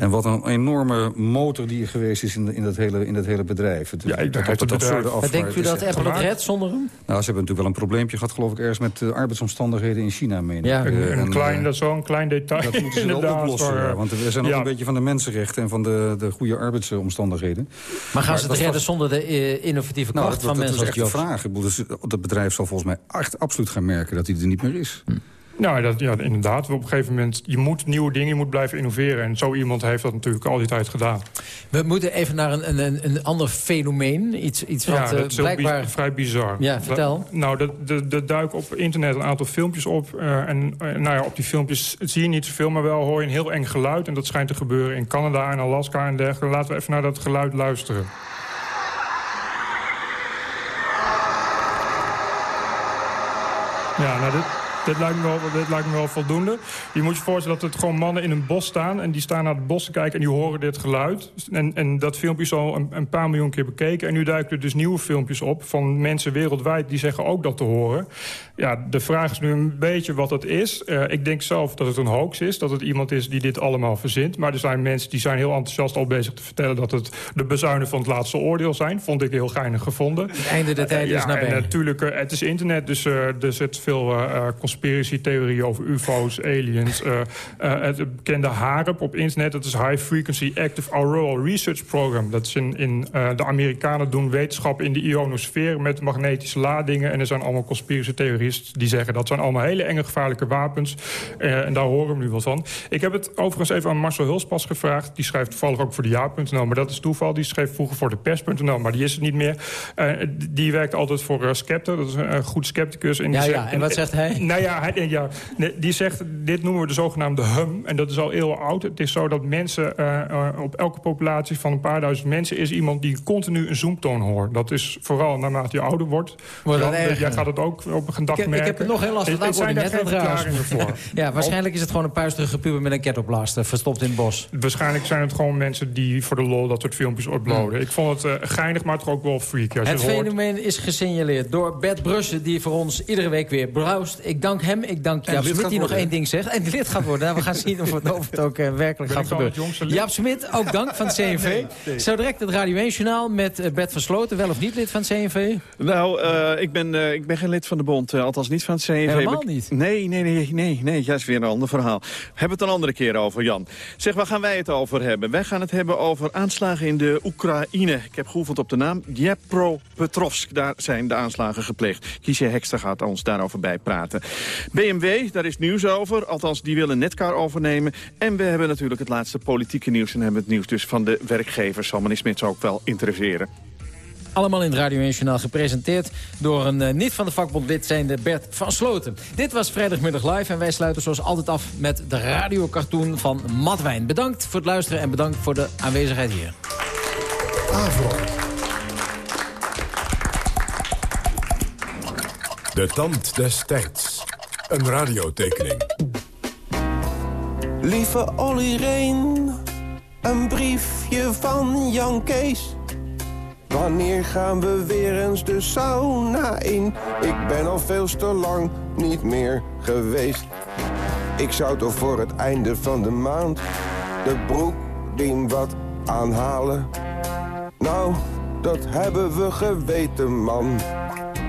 [SPEAKER 14] En wat een enorme motor die geweest is in, in, dat, hele, in dat hele bedrijf. Het,
[SPEAKER 13] ja, ik
[SPEAKER 14] dat,
[SPEAKER 13] dat,
[SPEAKER 11] absurde af. Denkt u dat Apple het redt zonder hem?
[SPEAKER 14] Nou, ze hebben natuurlijk wel een probleempje gehad, geloof ik, ergens met uh, arbeidsomstandigheden in China, meen
[SPEAKER 13] ja. Een, een klein, uh, dat is zo'n klein detail.
[SPEAKER 14] Dat moeten ze wel oplossen, maar, want we zijn ook ja. een beetje van de mensenrechten en van de, de goede arbeidsomstandigheden.
[SPEAKER 11] Maar gaan maar, ze het redden was... zonder de uh, innovatieve kracht
[SPEAKER 14] nou,
[SPEAKER 11] van mensen
[SPEAKER 14] als Jobs? Dat is echt de vraag. Dus, dat bedrijf zal volgens mij echt absoluut gaan merken dat hij er niet meer is.
[SPEAKER 13] Hm. Nou, dat, ja, inderdaad. Op een gegeven moment, je moet nieuwe dingen, je moet blijven innoveren. En zo iemand heeft dat natuurlijk al die tijd gedaan.
[SPEAKER 11] We moeten even naar een, een, een ander fenomeen. Iets, iets wat
[SPEAKER 13] ja, dat
[SPEAKER 11] is blijkbaar...
[SPEAKER 13] vrij bizar.
[SPEAKER 11] Ja, vertel.
[SPEAKER 13] nou, er duiken op internet een aantal filmpjes op. Uh, en uh, nou ja, op die filmpjes zie je niet zoveel, maar wel hoor je een heel eng geluid. En dat schijnt te gebeuren in Canada en Alaska en dergelijke. Laten we even naar dat geluid luisteren. Ja, nou, dit, dit lijkt, me wel, dit lijkt me wel voldoende. Je moet je voorstellen dat er gewoon mannen in een bos staan... en die staan naar het bos te kijken en die horen dit geluid. En, en dat filmpje is al een, een, paar miljoen keer bekeken. En nu duiken er dus nieuwe filmpjes op van mensen wereldwijd... die zeggen ook dat te horen. Ja, de vraag is nu een beetje wat het is. Uh, ik denk zelf dat het een hoax is. Dat het iemand is die dit allemaal verzint. Maar er zijn mensen die zijn heel enthousiast al bezig te vertellen... dat het de bezuinen van het laatste oordeel zijn. Vond ik heel geinig gevonden.
[SPEAKER 11] Het einde der tijd
[SPEAKER 13] uh,
[SPEAKER 11] is
[SPEAKER 13] ja,
[SPEAKER 11] nabij.
[SPEAKER 13] En natuurlijk, uh, het is internet, dus er zit veel conspiracy-theorieën over ufo's, aliens. Uh, uh, het bekende HARP op internet, dat is High Frequency Active Auroral Research Program. Dat is in, in uh, de Amerikanen doen wetenschap in de ionosfeer met magnetische ladingen. En er zijn allemaal conspiracy-theoristen die zeggen dat zijn allemaal hele enge gevaarlijke wapens. en daar horen we nu wat van. Ik heb het overigens even aan Marcel Hulspas gevraagd. Die schrijft toevallig ook voor de ja.nl, maar dat is toeval. Die schreef vroeger voor de pers.nl, maar die is het niet meer. die werkt altijd voor Skepta, dat is een goed scepticus.
[SPEAKER 11] En ja, ja, en wat zegt hij?
[SPEAKER 13] Nou ja, hij, ja, die zegt, dit noemen we de zogenaamde hum. En dat is al heel oud. Het is zo dat mensen, uh, op elke populatie van een paar duizend mensen... is iemand die continu een zoomtoon hoort. Dat is vooral naarmate je ouder wordt.
[SPEAKER 11] wordt
[SPEAKER 13] Jan, jij gaat het ook op een gedag
[SPEAKER 11] ik,
[SPEAKER 13] merken.
[SPEAKER 11] Ik heb het nog heel lastig. Dat
[SPEAKER 13] zijn
[SPEAKER 11] net
[SPEAKER 13] verklaringen voor. <laughs>
[SPEAKER 11] ja, waarschijnlijk is het gewoon een puisterige puber met een ketopblaster... verstopt in het bos.
[SPEAKER 13] Waarschijnlijk zijn het gewoon mensen die voor de lol dat soort filmpjes uploaden. Mm. Ik vond het uh, geinig, maar toch ook wel freak.
[SPEAKER 11] Ja, het fenomeen is gesignaleerd door Bert Brussen... die voor ons iedere week weer browst. Ik dank hem, ik dank Jaap Smit die nog één ding zegt. En lid gaat worden. We gaan zien of het, of het ook uh, werkelijk gaat gebeuren. Jaap Smit, ook dank van <laughs> het CNV. Nee, nee. Zo direct het Radio 1 Journaal met uh, Bert Versloten. Wel of niet lid van het CNV?
[SPEAKER 16] Nou, uh, ik, ben, ik ben geen lid van de bond. althans niet van het CNV.
[SPEAKER 11] Helemaal niet?
[SPEAKER 16] Nee, nee, nee, nee, nee. Dat is weer een ander verhaal. Hebben het een andere keer over, Jan. Zeg, waar gaan wij het over hebben? Wij gaan het hebben over aanslagen in de Oekraïne. Ik heb geoefend op de naam Dnepropetrovsk. Daar zijn de aanslagen gepleegd. Kiesje Hekster gaat ons daarover bijpraten. BMW, daar is nieuws over. Althans, die willen Netcar overnemen. En we hebben natuurlijk het laatste politieke nieuws. En hebben het nieuws dus van de werkgevers. Zal meneer Smits ook wel interesseren.
[SPEAKER 11] Allemaal in het Radio 1 Journaal gepresenteerd door een uh, niet van de vakbond lid zijnde Bert van Sloten. Dit was Vrijdagmiddag Live en wij sluiten zoals altijd af met de radiocartoon van Matwijn. Bedankt voor het luisteren en bedankt voor de aanwezigheid hier.
[SPEAKER 1] Avro. De tand des tijds. Een radiotekening.
[SPEAKER 17] Lieve Olly Reen, een briefje van Jan Kees. Wanneer gaan we weer eens de sauna in? Ik ben al veel te lang niet meer geweest. Ik zou toch voor het einde van de maand de broekriem wat aanhalen. Nou, dat hebben we geweten, man.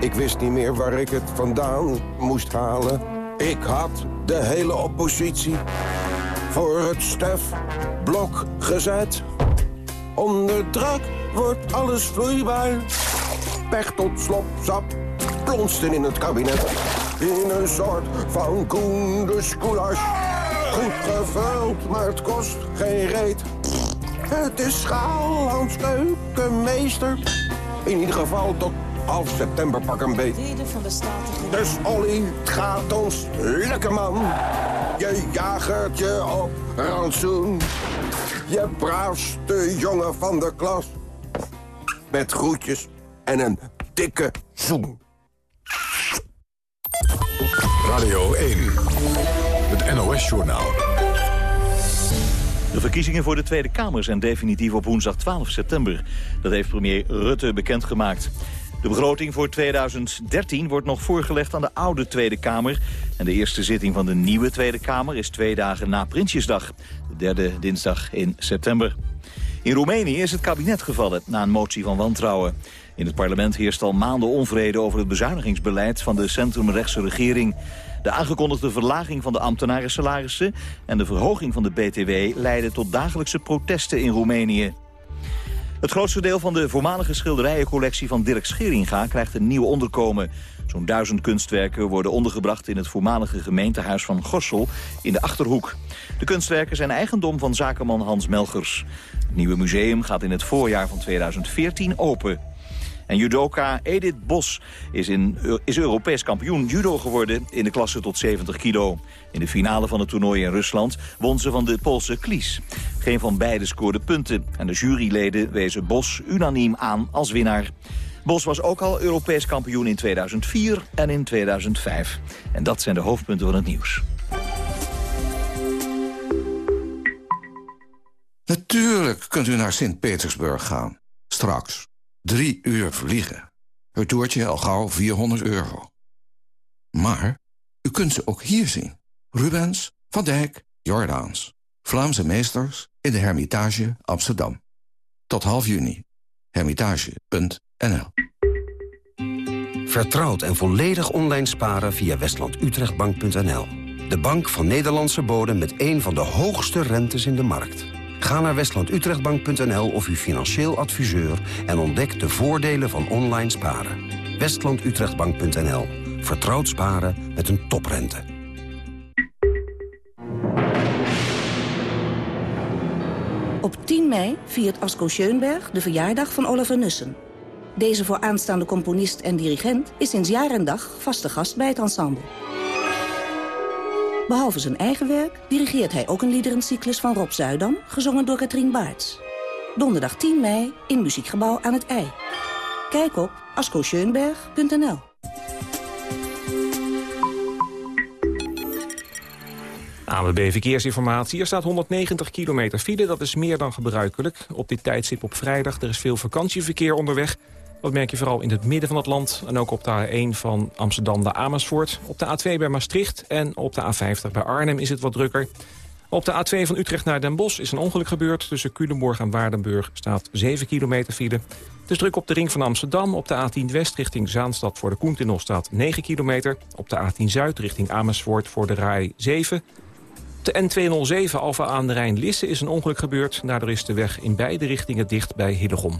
[SPEAKER 17] Ik wist niet meer waar ik het vandaan moest halen. Ik had de hele oppositie voor het stefblok gezet. Onder druk wordt alles vloeibaar. Pech tot slop, sap, plonsten in het kabinet. In een soort van koenders Goed gevuld, maar het kost geen reet. Het is schaal keukenmeester. In ieder geval tot half september pak een beet. Dus Olly, het gaat ons lekker man. Je jagertje op rantsoen. Je braafste jongen van de klas. Met groetjes en een dikke zoen.
[SPEAKER 1] Radio 1, het NOS-journaal.
[SPEAKER 2] De verkiezingen voor de Tweede Kamer zijn definitief op woensdag 12 september. Dat heeft premier Rutte bekendgemaakt. De begroting voor 2013 wordt nog voorgelegd aan de oude Tweede Kamer. En de eerste zitting van de nieuwe Tweede Kamer is twee dagen na Prinsjesdag. De derde dinsdag in september. In Roemenië is het kabinet gevallen na een motie van wantrouwen. In het parlement heerst al maanden onvrede over het bezuinigingsbeleid van de centrumrechtse regering. De aangekondigde verlaging van de ambtenarensalarissen en de verhoging van de BTW leiden tot dagelijkse protesten in Roemenië. Het grootste deel van de voormalige schilderijencollectie van Dirk Scheringa krijgt een nieuw onderkomen. Zo'n duizend kunstwerken worden ondergebracht in het voormalige gemeentehuis van Gorsel in de Achterhoek. De kunstwerken zijn eigendom van zakenman Hans Melgers. Het nieuwe museum gaat in het voorjaar van 2014 open. En judoka Edith Bos is, in, is Europees kampioen judo geworden in de klasse tot 70 kilo. In de finale van het toernooi in Rusland won ze van de Poolse Klies. Geen van beiden scoorde punten en de juryleden wezen Bos unaniem aan als winnaar. Bos was ook al Europees kampioen in 2004 en in 2005. En dat zijn de hoofdpunten van het nieuws.
[SPEAKER 18] Natuurlijk kunt u naar Sint-Petersburg gaan. Straks. Drie uur vliegen. Het toertje al gauw 400 euro. Maar u kunt ze ook hier zien. Rubens, Van Dijk, Jordaans. Vlaamse meesters in de Hermitage Amsterdam. Tot half juni. Hermitage.nl
[SPEAKER 19] Vertrouwd en volledig online sparen via westlandutrechtbank.nl. De bank van Nederlandse bodem met een van de hoogste rentes in de markt. Ga naar westlandutrechtbank.nl of uw financieel adviseur... en ontdek de voordelen van online sparen. westlandutrechtbank.nl. Vertrouwd sparen met een toprente.
[SPEAKER 20] Op 10 mei viert Asko Schoenberg de verjaardag van Oliver Nussen. Deze vooraanstaande componist en dirigent is sinds jaar en dag vaste gast bij het ensemble. Behalve zijn eigen werk dirigeert hij ook een liederencyclus van Rob Zuidam... gezongen door Katrien Baarts. Donderdag 10 mei in Muziekgebouw aan het IJ. Kijk op ascoscheunberg.nl
[SPEAKER 5] ANWB Verkeersinformatie. Er staat 190 kilometer file, dat is meer dan gebruikelijk. Op dit tijdstip op vrijdag, er is veel vakantieverkeer onderweg. Dat merk je vooral in het midden van het land. En ook op de A1 van Amsterdam naar Amersfoort. Op de A2 bij Maastricht en op de A50 bij Arnhem is het wat drukker. Op de A2 van Utrecht naar Den Bosch is een ongeluk gebeurd. Tussen Culemborg en Waardenburg staat 7 kilometer file. Het is druk op de ring van Amsterdam. Op de A10 West richting Zaanstad voor de Koentunnel staat 9 kilometer. Op de A10 Zuid richting Amersfoort voor de Rai 7. Op de N207 Alfa aan de Rijn-Lisse is een ongeluk gebeurd. Daardoor is de weg in beide richtingen dicht bij Hillegom.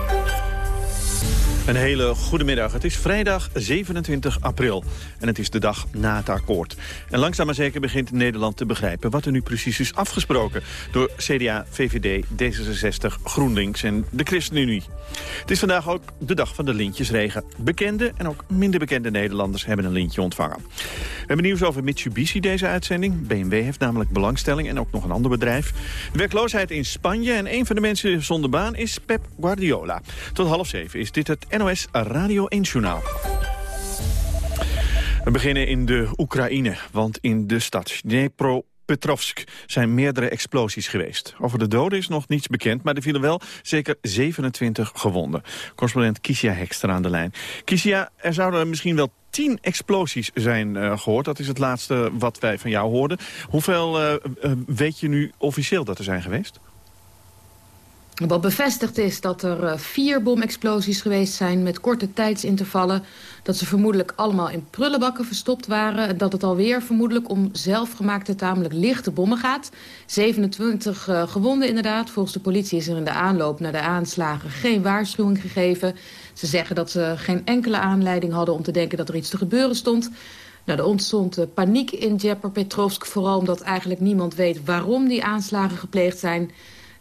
[SPEAKER 16] Een hele goede middag. Het is vrijdag 27 april en het is de dag na het akkoord. En langzaam maar zeker begint Nederland te begrijpen wat er nu precies is afgesproken door CDA, VVD, D66, GroenLinks en de ChristenUnie. Het is vandaag ook de dag van de lintjesregen. Bekende en ook minder bekende Nederlanders hebben een lintje ontvangen. We hebben nieuws over Mitsubishi deze uitzending. BMW heeft namelijk belangstelling en ook nog een ander bedrijf. Werkloosheid in Spanje en een van de mensen zonder baan is Pep Guardiola. Tot half zeven is dit het NOS Radio 1-journaal. We beginnen in de Oekraïne, want in de stad Dnepro Petrovsk zijn meerdere explosies geweest. Over de doden is nog niets bekend, maar er vielen wel zeker 27 gewonden. Correspondent Kisia Hekster aan de lijn. Kisia, er zouden misschien wel tien explosies zijn uh, gehoord. Dat is het laatste wat wij van jou hoorden. Hoeveel uh, weet je nu officieel dat er zijn geweest?
[SPEAKER 21] Wat bevestigd is dat er uh, vier bomexplosies geweest zijn... met korte tijdsintervallen. Dat ze vermoedelijk allemaal in prullenbakken verstopt waren. En dat het alweer vermoedelijk om zelfgemaakte tamelijk lichte bommen gaat. 27 uh, gewonden inderdaad. Volgens de politie is er in de aanloop naar de aanslagen geen waarschuwing gegeven. Ze zeggen dat ze geen enkele aanleiding hadden om te denken dat er iets te gebeuren stond. Nou, er ontstond uh, paniek in Djepar-Petrovsk. Vooral omdat eigenlijk niemand weet waarom die aanslagen gepleegd zijn...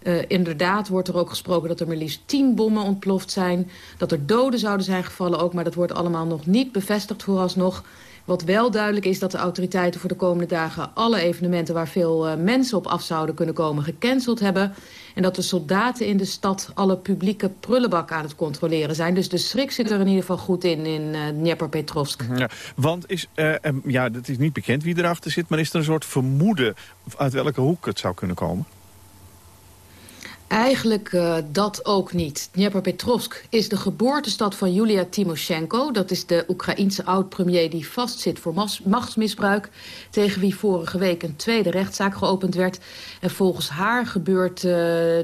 [SPEAKER 21] Uh, inderdaad wordt er ook gesproken dat er maar liefst tien bommen ontploft zijn. Dat er doden zouden zijn gevallen ook, maar dat wordt allemaal nog niet bevestigd vooralsnog. Wat wel duidelijk is dat de autoriteiten voor de komende dagen... alle evenementen waar veel uh, mensen op af zouden kunnen komen gecanceld hebben. En dat de soldaten in de stad alle publieke prullenbakken aan het controleren zijn. Dus de schrik zit er in ieder geval goed in, in uh, Dnepropetrovsk.
[SPEAKER 16] Ja, want is, uh, ja, het is niet bekend wie erachter zit... maar is er een soort vermoeden uit welke hoek het zou kunnen komen?
[SPEAKER 21] Eigenlijk uh, dat ook niet. Dnepropetrovsk is de geboortestad van Julia Timoshenko. Dat is de Oekraïense oud-premier die vastzit voor machtsmisbruik... tegen wie vorige week een tweede rechtszaak geopend werd. En volgens haar gebeurt uh,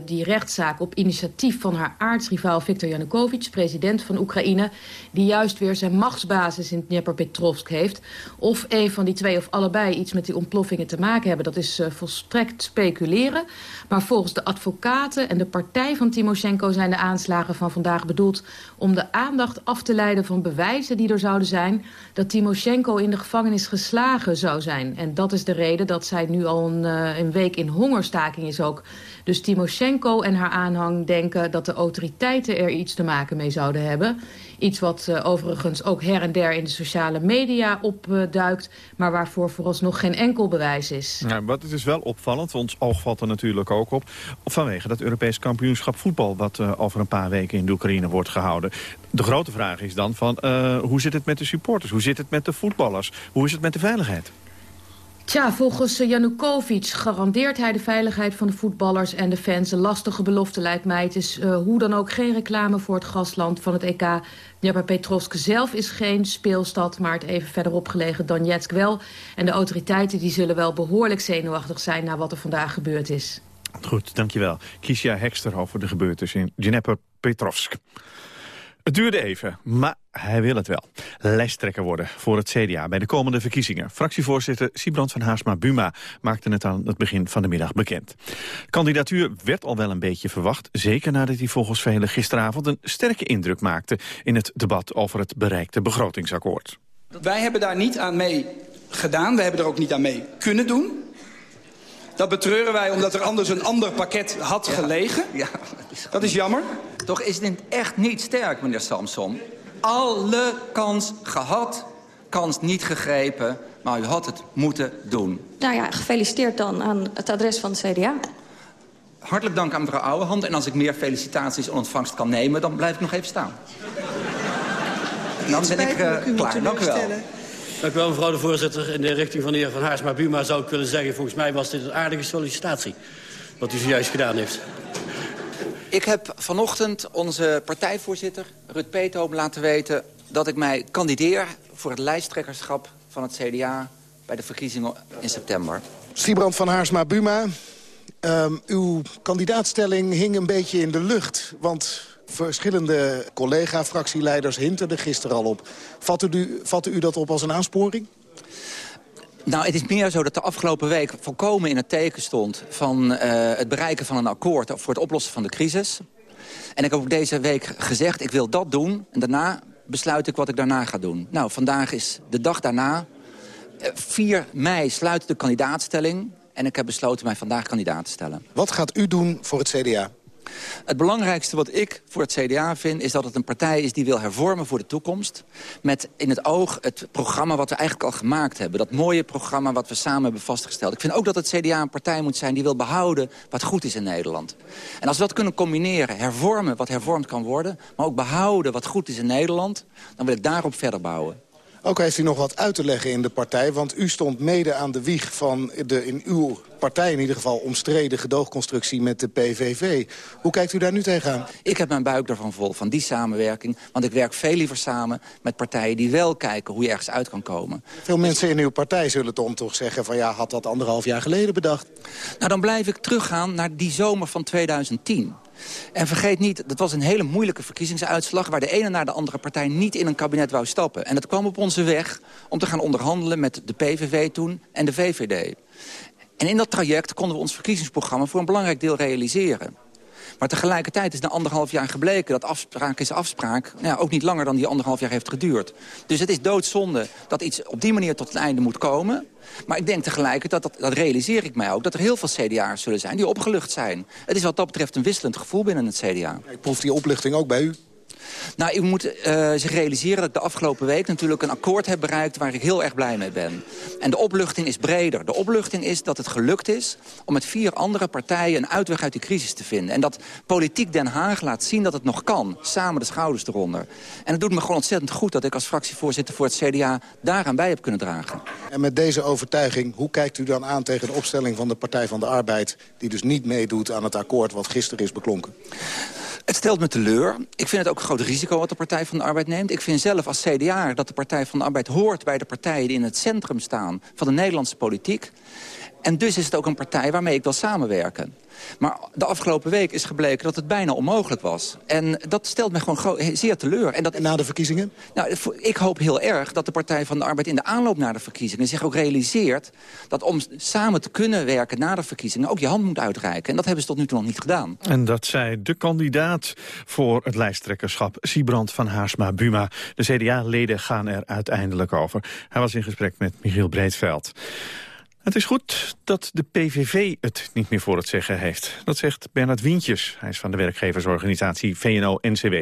[SPEAKER 21] die rechtszaak op initiatief van haar aartsrivaal Viktor Yanukovych... president van Oekraïne, die juist weer zijn machtsbasis in Dnepropetrovsk heeft. Of een van die twee of allebei iets met die ontploffingen te maken hebben... dat is uh, volstrekt speculeren. Maar volgens de advocaat en de partij van Timoshenko zijn de aanslagen van vandaag bedoeld... om de aandacht af te leiden van bewijzen die er zouden zijn... dat Timoshenko in de gevangenis geslagen zou zijn. En dat is de reden dat zij nu al een, uh, een week in hongerstaking is ook. Dus Timoshenko en haar aanhang denken dat de autoriteiten er iets te maken mee zouden hebben... Iets wat uh, overigens ook her en der in de sociale media opduikt... Maar waarvoor vooralsnog geen enkel bewijs is.
[SPEAKER 16] Ja, wat het is wel opvallend, ons oog valt er natuurlijk ook op... vanwege dat Europees kampioenschap voetbal... wat uh, over een paar weken in de Oekraïne wordt gehouden. De grote vraag is dan van hoe zit het met de supporters? Hoe zit het met de voetballers? Hoe is het met de veiligheid?
[SPEAKER 21] Tja, volgens Janukovic garandeert hij de veiligheid van de voetballers en de fans. Een lastige belofte lijkt mij. Het is uh, hoe dan ook geen reclame voor het gastland van het EK. Dnepropetrovsk zelf is geen speelstad, maar het even verderop gelegen Donetsk wel. En de autoriteiten die zullen wel behoorlijk zenuwachtig zijn naar wat er vandaag gebeurd is.
[SPEAKER 16] Goed, dankjewel. Kiesja Hekster over de gebeurtenis in Dnepropetrovsk. Het duurde even, maar hij wil het wel. Lijsttrekker worden voor het CDA bij de komende verkiezingen. Fractievoorzitter Sibrand van Haarsma-Buma maakte het aan het begin van de middag bekend. Kandidatuur werd al wel een beetje verwacht. Zeker nadat hij volgens velen gisteravond een sterke indruk maakte... in het debat over het bereikte begrotingsakkoord.
[SPEAKER 22] Wij hebben daar niet aan mee gedaan. We hebben er ook niet aan mee kunnen doen. Dat betreuren wij omdat er anders een ander pakket had gelegen. Ja, dat is jammer.
[SPEAKER 23] Toch is dit echt niet sterk, meneer Samson. Alle kans gehad, kans niet gegrepen, maar u had het moeten doen.
[SPEAKER 24] Nou ja, gefeliciteerd dan aan het adres van het CDA.
[SPEAKER 23] Hartelijk dank aan mevrouw Ouwehand. En als ik meer felicitaties ontvangst kan nemen, dan blijf ik nog even staan. Dan ben ik uh, klaar. Dank u wel.
[SPEAKER 25] Dank u wel, mevrouw de voorzitter. In de richting van de heer Van Haarsma Buma zou ik willen zeggen... volgens mij was dit een aardige sollicitatie, wat u zojuist gedaan heeft.
[SPEAKER 23] Ik heb vanochtend onze partijvoorzitter, Rut Peetoom, laten weten... dat ik mij kandideer voor het lijsttrekkerschap van het CDA... bij de verkiezingen in september.
[SPEAKER 26] Siebrand van Haarsma-Buma, um, uw kandidaatstelling hing een beetje in de lucht. Want verschillende collega-fractieleiders hinterden gisteren al op. Vatte u, vatte u dat op als een aansporing?
[SPEAKER 23] Nou, het is meer zo dat de afgelopen week volkomen in het teken stond... van uh, het bereiken van een akkoord voor het oplossen van de crisis. En ik heb ook deze week gezegd, ik wil dat doen. En daarna besluit ik wat ik daarna ga doen. Nou, vandaag is de dag daarna. 4 mei sluit de kandidaatstelling. En ik heb besloten mij vandaag kandidaat te stellen.
[SPEAKER 26] Wat gaat u doen voor het CDA?
[SPEAKER 23] Het belangrijkste wat ik voor het CDA vind... is dat het een partij is die wil hervormen voor de toekomst. Met in het oog het programma wat we eigenlijk al gemaakt hebben. Dat mooie programma wat we samen hebben vastgesteld. Ik vind ook dat het CDA een partij moet zijn die wil behouden... wat goed is in Nederland. En als we dat kunnen combineren, hervormen wat hervormd kan worden... maar ook behouden wat goed is in Nederland... dan wil ik daarop verder bouwen.
[SPEAKER 26] Ook heeft u nog wat uit te leggen in de partij. Want u stond mede aan de wieg van de in uw partij in ieder geval omstreden gedoogconstructie met de PVV. Hoe kijkt u daar nu tegenaan?
[SPEAKER 23] Ik heb mijn buik ervan vol, van die samenwerking. Want ik werk veel liever samen met partijen die wel kijken hoe je ergens uit kan komen.
[SPEAKER 26] Veel mensen in uw partij zullen dan toch zeggen van ja, had dat anderhalf jaar geleden bedacht.
[SPEAKER 23] Nou, dan blijf ik teruggaan naar die zomer van 2010. En vergeet niet, dat was een hele moeilijke verkiezingsuitslag... waar de ene naar de andere partij niet in een kabinet wou stappen. En dat kwam op onze weg om te gaan onderhandelen met de PVV toen en de VVD. En in dat traject konden we ons verkiezingsprogramma voor een belangrijk deel realiseren. Maar tegelijkertijd is na anderhalf jaar gebleken dat afspraak is afspraak... Nou ja, ook niet langer dan die anderhalf jaar heeft geduurd. Dus het is doodzonde dat iets op die manier tot een einde moet komen. Maar ik denk tegelijkertijd, dat, dat realiseer ik mij ook... dat er heel veel CDA'ers zullen zijn die opgelucht zijn. Het is wat dat betreft een wisselend gevoel binnen het CDA.
[SPEAKER 26] Ik proef die opluchting ook bij u.
[SPEAKER 23] Nou, u moet uh, zich realiseren dat ik de afgelopen week natuurlijk een akkoord heb bereikt waar ik heel erg blij mee ben. En de opluchting is breder. De opluchting is dat het gelukt is om met vier andere partijen een uitweg uit die crisis te vinden. En dat politiek Den Haag laat zien dat het nog kan. Samen de schouders eronder. En het doet me gewoon ontzettend goed dat ik als fractievoorzitter voor het CDA daaraan bij heb kunnen dragen.
[SPEAKER 26] En met deze overtuiging, hoe kijkt u dan aan tegen de opstelling van de Partij van de Arbeid... die dus niet meedoet aan het akkoord wat gisteren is beklonken?
[SPEAKER 23] Het stelt me teleur. Ik vind het ook een groot risico wat de Partij van de Arbeid neemt. Ik vind zelf als CDA dat de Partij van de Arbeid hoort bij de partijen... die in het centrum staan van de Nederlandse politiek. En dus is het ook een partij waarmee ik wil samenwerken. Maar de afgelopen week is gebleken dat het bijna onmogelijk was. En dat stelt mij gewoon zeer teleur. En, dat,
[SPEAKER 26] en na de verkiezingen?
[SPEAKER 23] Nou, ik hoop heel erg dat de Partij van de Arbeid in de aanloop naar de verkiezingen... zich ook realiseert dat om samen te kunnen werken na de verkiezingen... ook je hand moet uitreiken. En dat hebben ze tot nu toe nog niet gedaan.
[SPEAKER 27] En dat zei de kandidaat voor het lijsttrekkerschap, Siebrand van Haarsma-Buma. De CDA-leden gaan er uiteindelijk over. Hij was in gesprek met Michiel Breedveld. Het is goed dat de PVV het niet meer voor het zeggen heeft. Dat zegt Bernard Wientjes. Hij is van de werkgeversorganisatie VNO-NCW.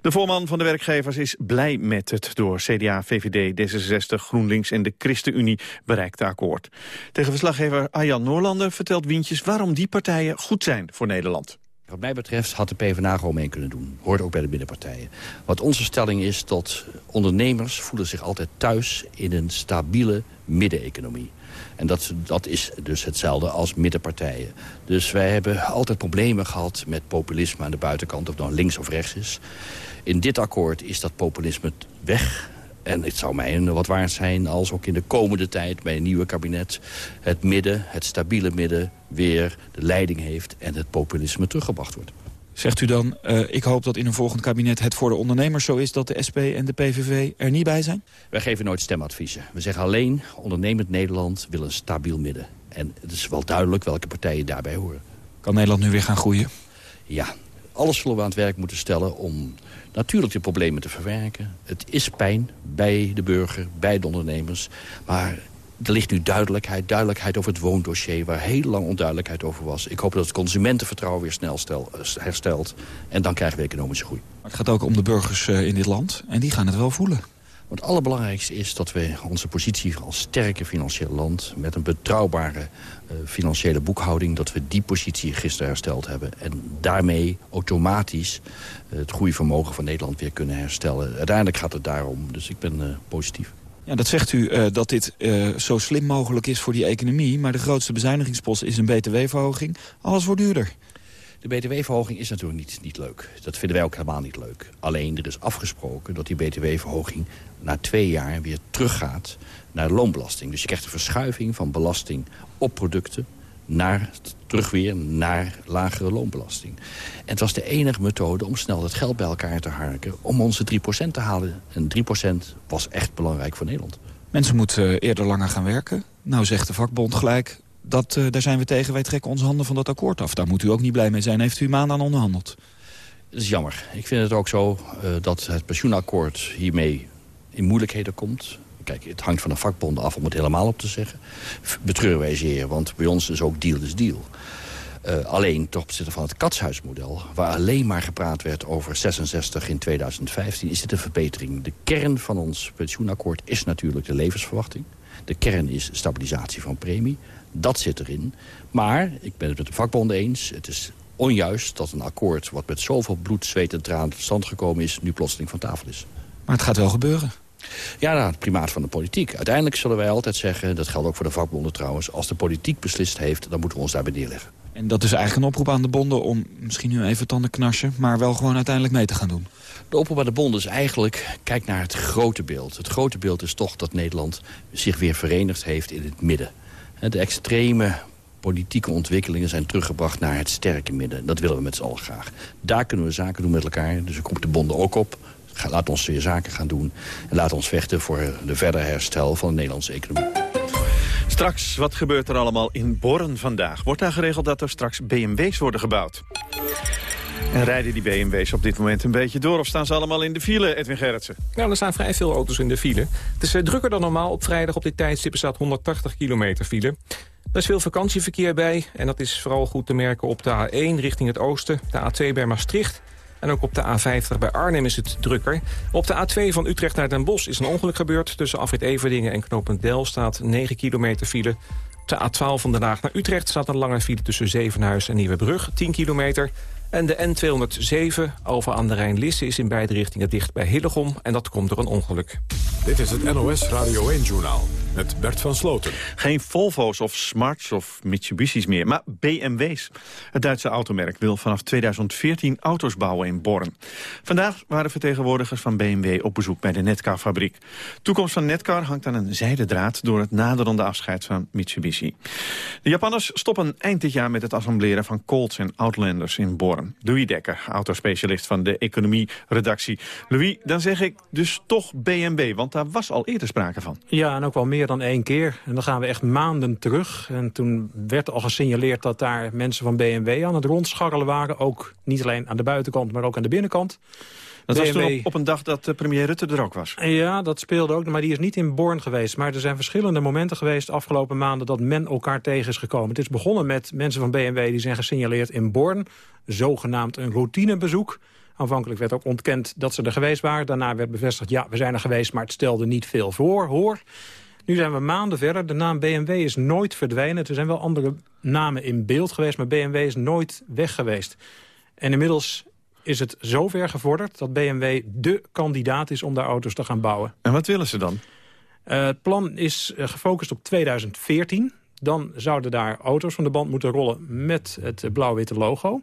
[SPEAKER 27] De voorman van de werkgevers is blij met het door CDA, VVD, D66, GroenLinks en de ChristenUnie bereikte akkoord. Tegen verslaggever Arjan Noorlander vertelt Wientjes waarom die partijen goed zijn voor Nederland.
[SPEAKER 28] Wat mij betreft had de PvdA gewoon mee kunnen doen. Hoort ook bij de middenpartijen. Wat onze stelling is dat ondernemers voelen zich altijd thuis in een stabiele middeneconomie. En dat, dat is dus hetzelfde als middenpartijen. Dus wij hebben altijd problemen gehad met populisme aan de buitenkant... of dan links of rechts is. In dit akkoord is dat populisme weg. En het zou mij een wat waard zijn als ook in de komende tijd... bij een nieuwe kabinet het midden, het stabiele midden... weer de leiding heeft en het populisme teruggebracht wordt.
[SPEAKER 27] Zegt u dan, uh, ik hoop dat in een volgend kabinet het voor de ondernemers zo is... dat de SP en de PVV er niet bij zijn?
[SPEAKER 28] Wij geven nooit stemadviezen. We zeggen alleen, ondernemend Nederland wil een stabiel midden. En het is wel duidelijk welke partijen daarbij horen.
[SPEAKER 27] Kan Nederland nu weer gaan groeien?
[SPEAKER 28] Ja, alles zullen we aan het werk moeten stellen om natuurlijk de problemen te verwerken. Het is pijn bij de burger, bij de ondernemers. Maar er ligt nu duidelijkheid, duidelijkheid over het woondossier... waar heel lang onduidelijkheid over was. Ik hoop dat het consumentenvertrouwen weer snel eh, herstelt. En dan krijgen we economische groei.
[SPEAKER 27] Maar het gaat ook om de burgers eh, in dit land. En die gaan het wel voelen.
[SPEAKER 28] Het allerbelangrijkste is dat we onze positie als sterke financieel land... met een betrouwbare uh, financiële boekhouding... dat we die positie gisteren hersteld hebben. En daarmee automatisch uh, het groeivermogen van Nederland weer kunnen herstellen. Uiteindelijk gaat het daarom, dus ik ben uh, positief.
[SPEAKER 27] Ja, dat zegt u dat dit zo slim mogelijk is voor die economie. Maar de grootste bezuinigingspost is een btw-verhoging. Alles wordt duurder.
[SPEAKER 28] De btw-verhoging is natuurlijk niet, niet leuk. Dat vinden wij ook helemaal niet leuk. Alleen er is afgesproken dat die btw-verhoging na twee jaar weer teruggaat naar de loonbelasting. Dus je krijgt een verschuiving van belasting op producten naar, terug weer naar lagere loonbelasting. En het was de enige methode om snel het geld bij elkaar te harken... om onze 3% te halen. En 3% was echt belangrijk voor Nederland.
[SPEAKER 27] Mensen moeten eh, eerder langer gaan werken. Nou zegt de vakbond gelijk, dat, uh, daar zijn we tegen. Wij trekken onze handen van dat akkoord af. Daar moet u ook niet blij mee zijn. Heeft u maanden aan onderhandeld?
[SPEAKER 28] Dat is jammer. Ik vind het ook zo uh, dat het pensioenakkoord hiermee in moeilijkheden komt. Kijk, het hangt van de vakbond af om het helemaal op te zeggen. Betreuren wij zeer, want bij ons is ook deal is deal. Uh, alleen ten opzichte van het katshuismodel... waar alleen maar gepraat werd over 66 in 2015... is dit een verbetering. De kern van ons pensioenakkoord is natuurlijk de levensverwachting. De kern is stabilisatie van premie. Dat zit erin. Maar, ik ben het met de vakbonden eens... het is onjuist dat een akkoord wat met zoveel bloed, zweet en tranen tot stand gekomen is... nu plotseling van tafel is.
[SPEAKER 27] Maar het gaat wel gebeuren.
[SPEAKER 28] Ja, nou, het primaat van de politiek. Uiteindelijk zullen wij altijd zeggen, dat geldt ook voor de vakbonden trouwens... als de politiek beslist heeft, dan moeten we ons daarbij neerleggen.
[SPEAKER 27] En dat is eigenlijk een oproep aan de bonden om misschien nu even tanden knarsen... maar wel gewoon uiteindelijk mee te gaan doen.
[SPEAKER 28] De oproep aan de bonden is eigenlijk, kijk naar het grote beeld. Het grote beeld is toch dat Nederland zich weer verenigd heeft in het midden. De extreme politieke ontwikkelingen zijn teruggebracht naar het sterke midden. Dat willen we met z'n allen graag. Daar kunnen we zaken doen met elkaar. Dus ik roep de bonden ook op. Laat ons weer zaken gaan doen. En laat ons vechten voor de verder herstel van de Nederlandse economie.
[SPEAKER 16] Straks, wat gebeurt er allemaal in Borren vandaag? Wordt daar geregeld dat er straks BMW's worden gebouwd? En rijden die BMW's op dit moment een beetje door... of staan ze allemaal in de file, Edwin Gerritsen?
[SPEAKER 5] Nou, er staan vrij veel auto's in de file. Het is eh, drukker dan normaal. Op vrijdag op dit tijdstip er staat 180 kilometer file. Er is veel vakantieverkeer bij en dat is vooral goed te merken op de A1 richting het oosten, de A2 bij Maastricht en ook op de A50 bij Arnhem is het drukker. Op de A2 van Utrecht naar Den Bosch is een ongeluk gebeurd. Tussen Afrit Everdingen en knooppunt Del staat 9 kilometer file. Op de A12 van Den Haag naar Utrecht staat een lange file tussen Zevenhuis en Nieuwebrug, 10 kilometer. En de N207 over aan de Rijn-Lisse is in beide richtingen dicht bij Hillegom. En dat komt door een ongeluk.
[SPEAKER 1] Dit is het NOS Radio 1-journaal met Bert van Sloten.
[SPEAKER 16] Geen Volvo's of Smarts of Mitsubishi's meer, maar BMW's. Het Duitse automerk wil vanaf 2014 auto's bouwen in Born. Vandaag waren vertegenwoordigers van BMW op bezoek bij de Netcar-fabriek. Toekomst van Netcar hangt aan een zijden draad... door het naderende afscheid van Mitsubishi. De Japanners stoppen eind dit jaar met het assembleren van Colts en Outlanders in Born. Louis Dekker, autospecialist van de economie-redactie. Louis, dan zeg ik dus toch BMW, want daar was al eerder sprake van.
[SPEAKER 29] Ja, en ook wel meer dan één keer. En dan gaan we echt maanden terug. En toen werd al gesignaleerd dat daar mensen van BMW aan het rondscharrelen waren. Ook niet alleen aan de buitenkant, maar ook aan de binnenkant.
[SPEAKER 16] Dat was toen op, een dag dat uh, premier Rutte er ook was.
[SPEAKER 29] Ja, dat speelde ook, maar die is niet in Born geweest. Maar er zijn verschillende momenten geweest de afgelopen maanden... dat men elkaar tegen is gekomen. Het is begonnen met mensen van BMW die zijn gesignaleerd in Born. Zogenaamd een routinebezoek. Aanvankelijk werd ook ontkend dat ze er geweest waren. Daarna werd bevestigd, ja, we zijn er geweest, maar het stelde niet veel voor, hoor. Nu zijn we maanden verder. De naam BMW is nooit verdwenen. Er zijn wel andere namen in beeld geweest, maar BMW is nooit weg geweest. En inmiddels is het zover gevorderd dat BMW de kandidaat is om daar auto's te gaan bouwen.
[SPEAKER 16] En wat willen ze dan?
[SPEAKER 29] Uh, het plan is eh, gefocust op 2014. Dan zouden daar auto's van de band moeten rollen met het blauw-witte logo.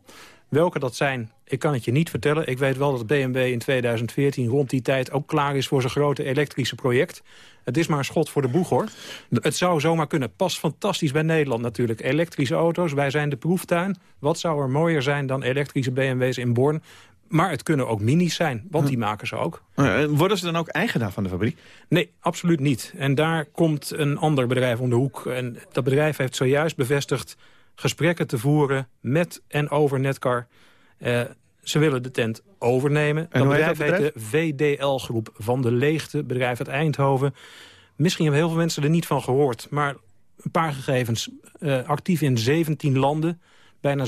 [SPEAKER 29] Welke dat zijn, ik kan het je niet vertellen. Ik weet wel dat BMW in 2014 rond die tijd ook klaar is voor zijn grote elektrische project. Het is maar een schot voor de boeg, hoor. Het zou zomaar kunnen. Past fantastisch bij Nederland natuurlijk. Elektrische auto's, wij zijn de proeftuin. Wat zou er mooier zijn dan elektrische BMW's in Born? Maar het kunnen ook minis zijn, want die maken ze ook.
[SPEAKER 16] Worden ze dan ook eigenaar van de fabriek?
[SPEAKER 29] Nee, absoluut niet. En daar komt een ander bedrijf om de hoek. En dat bedrijf heeft zojuist bevestigd gesprekken te voeren met en over Netcar. Uh, ze willen de tent overnemen.
[SPEAKER 16] En dat
[SPEAKER 29] bedrijf,
[SPEAKER 16] heet,
[SPEAKER 29] de VDL-groep van de Leegte, bedrijf uit Eindhoven. Misschien hebben heel veel mensen er niet van gehoord. Maar een paar gegevens. Uh, actief in 17 landen. Bijna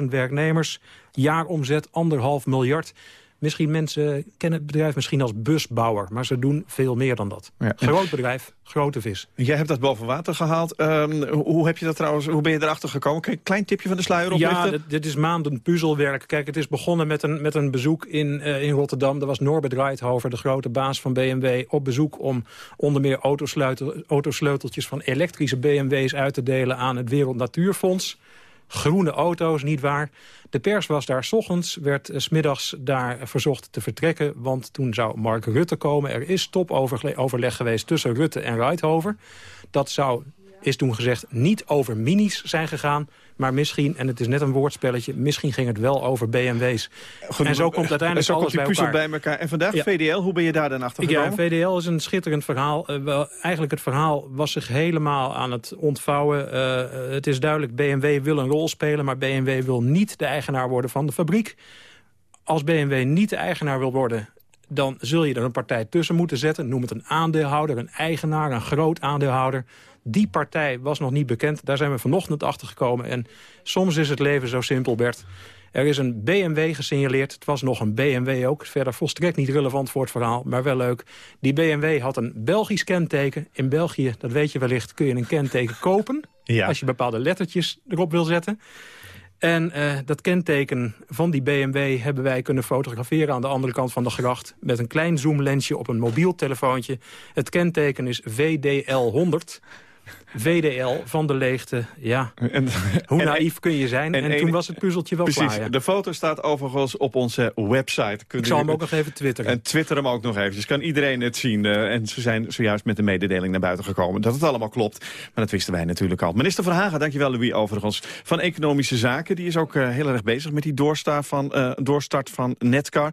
[SPEAKER 29] 7.500 werknemers. Jaaromzet anderhalf miljard. Misschien mensen kennen het bedrijf misschien als busbouwer. Maar ze doen veel meer dan dat. Ja. Groot bedrijf, grote vis.
[SPEAKER 16] Jij hebt dat boven water gehaald. Um, hoe, heb je dat trouwens, hoe ben je erachter gekomen? Kijk, klein tipje van de sluier oplichten?
[SPEAKER 29] Ja, dit, dit, is maanden puzzelwerk. Kijk, het is begonnen met een, met een bezoek in, uh, in Rotterdam. Daar was Norbert Reithover, de grote baas van BMW, op bezoek... om onder meer autosleuteltjes van elektrische BMW's uit te delen... aan het Wereld Natuurfonds groene auto's, niet waar. De pers was daar s ochtends, werd s smiddags daar verzocht te vertrekken... want toen zou Mark Rutte komen. Er is topoverleg geweest tussen Rutte en Reithover. Dat zou, is toen gezegd, niet over minis zijn gegaan... Maar misschien, en het is net een woordspelletje... misschien ging het wel over BMW's. en zo komt uiteindelijk
[SPEAKER 16] alles
[SPEAKER 29] bij elkaar.
[SPEAKER 16] bij elkaar. En vandaag VDL, hoe ben je daar dan achter gekomen?
[SPEAKER 29] Ja, VDL is een schitterend verhaal. Uh, wel, eigenlijk het verhaal was zich helemaal aan het ontvouwen. Uh, het is duidelijk, BMW wil een rol spelen... maar BMW wil niet de eigenaar worden van de fabriek. Als BMW niet de eigenaar wil worden dan zul je er een partij tussen moeten zetten. Noem het een aandeelhouder, een eigenaar, een groot aandeelhouder. Die partij was nog niet bekend. Daar zijn we vanochtend achter gekomen. En soms is het leven zo simpel, Bert. Er is een BMW gesignaleerd. Het was nog een BMW ook. Verder volstrekt niet relevant voor het verhaal, maar wel leuk. Die BMW had een Belgisch kenteken. In België, dat weet je wellicht, kun je een kenteken <laughs> kopen. Als je bepaalde lettertjes erop wil zetten. En uh, dat kenteken van die BMW hebben wij kunnen fotograferen... aan de andere kant van de gracht... met een klein zoomlensje op een mobiel telefoontje. Het kenteken is VDL 100... VDL van de leegte, ja. En, Hoe naïef kun je zijn? En, toen was het puzzeltje wel
[SPEAKER 16] precies,
[SPEAKER 29] klaar. Ja.
[SPEAKER 16] De foto staat overigens op onze website.
[SPEAKER 29] Kunt Ik zal hem ook nog even twitteren.
[SPEAKER 16] En twitter hem ook nog eventjes. Kan iedereen het zien. Uh, en ze zijn zojuist met de mededeling naar buiten gekomen. Dat het allemaal klopt. Maar dat wisten wij natuurlijk al. Minister Verhagen, dankjewel Louis overigens. Van Economische Zaken. Die is ook uh, heel erg bezig met die doorstart van, uh, doorstart van Netcar.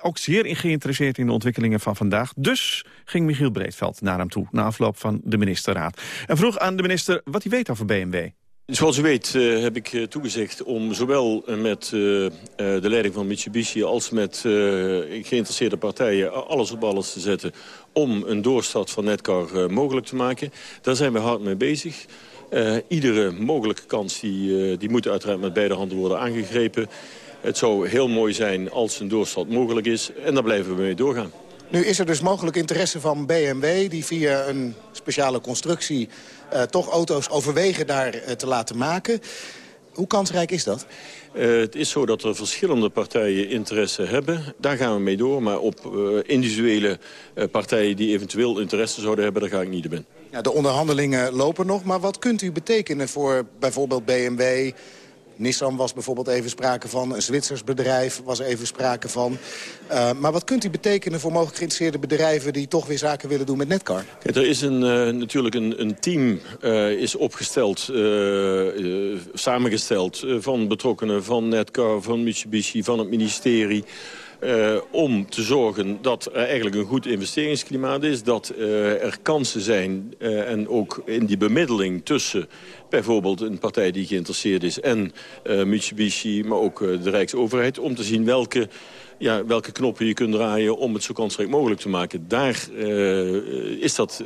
[SPEAKER 16] ook zeer geïnteresseerd in de ontwikkelingen van vandaag. Dus ging Michiel Breedveld naar hem toe. Na afloop van de ministerraad. En vroeg aan de minister wat hij weet over BMW.
[SPEAKER 30] Zoals u weet uh, heb ik uh, toegezegd om zowel uh, met de leiding van Mitsubishi... als met geïnteresseerde partijen alles op alles te zetten... om een doorstart van Netcar mogelijk te maken. Daar zijn we hard mee bezig. iedere mogelijke kans die, die moet uiteraard met beide handen worden aangegrepen. Het zou heel mooi zijn als een doorstart mogelijk is. En daar blijven we mee doorgaan.
[SPEAKER 26] Nu is er dus mogelijk interesse van BMW... die via een speciale constructie uh, toch auto's overwegen daar uh, te laten maken. Hoe kansrijk is dat?
[SPEAKER 30] Uh, het is zo dat er verschillende partijen interesse hebben. Daar gaan we mee door. Maar op individuele partijen die eventueel interesse zouden hebben... daar ga ik niet in.
[SPEAKER 26] Ja, de onderhandelingen lopen nog. Maar wat kunt u betekenen voor bijvoorbeeld BMW... Nissan was bijvoorbeeld even sprake van. Een Zwitsers bedrijf was even sprake van. Uh, maar wat kunt u betekenen voor mogelijk geïnteresseerde bedrijven... die toch weer zaken willen doen met Netcar?
[SPEAKER 30] Er is een, uh, natuurlijk een, een team uh, is opgesteld, samengesteld... van betrokkenen van Netcar, van Mitsubishi, van het ministerie... Uh, om te zorgen dat er eigenlijk een goed investeringsklimaat is. Dat uh, er kansen zijn uh, en ook in die bemiddeling tussen bijvoorbeeld een partij die geïnteresseerd is... en Mitsubishi, maar ook de Rijksoverheid... om te zien welke ja, welke knoppen je kunt draaien om het zo kansrijk mogelijk te maken. Daar is dat,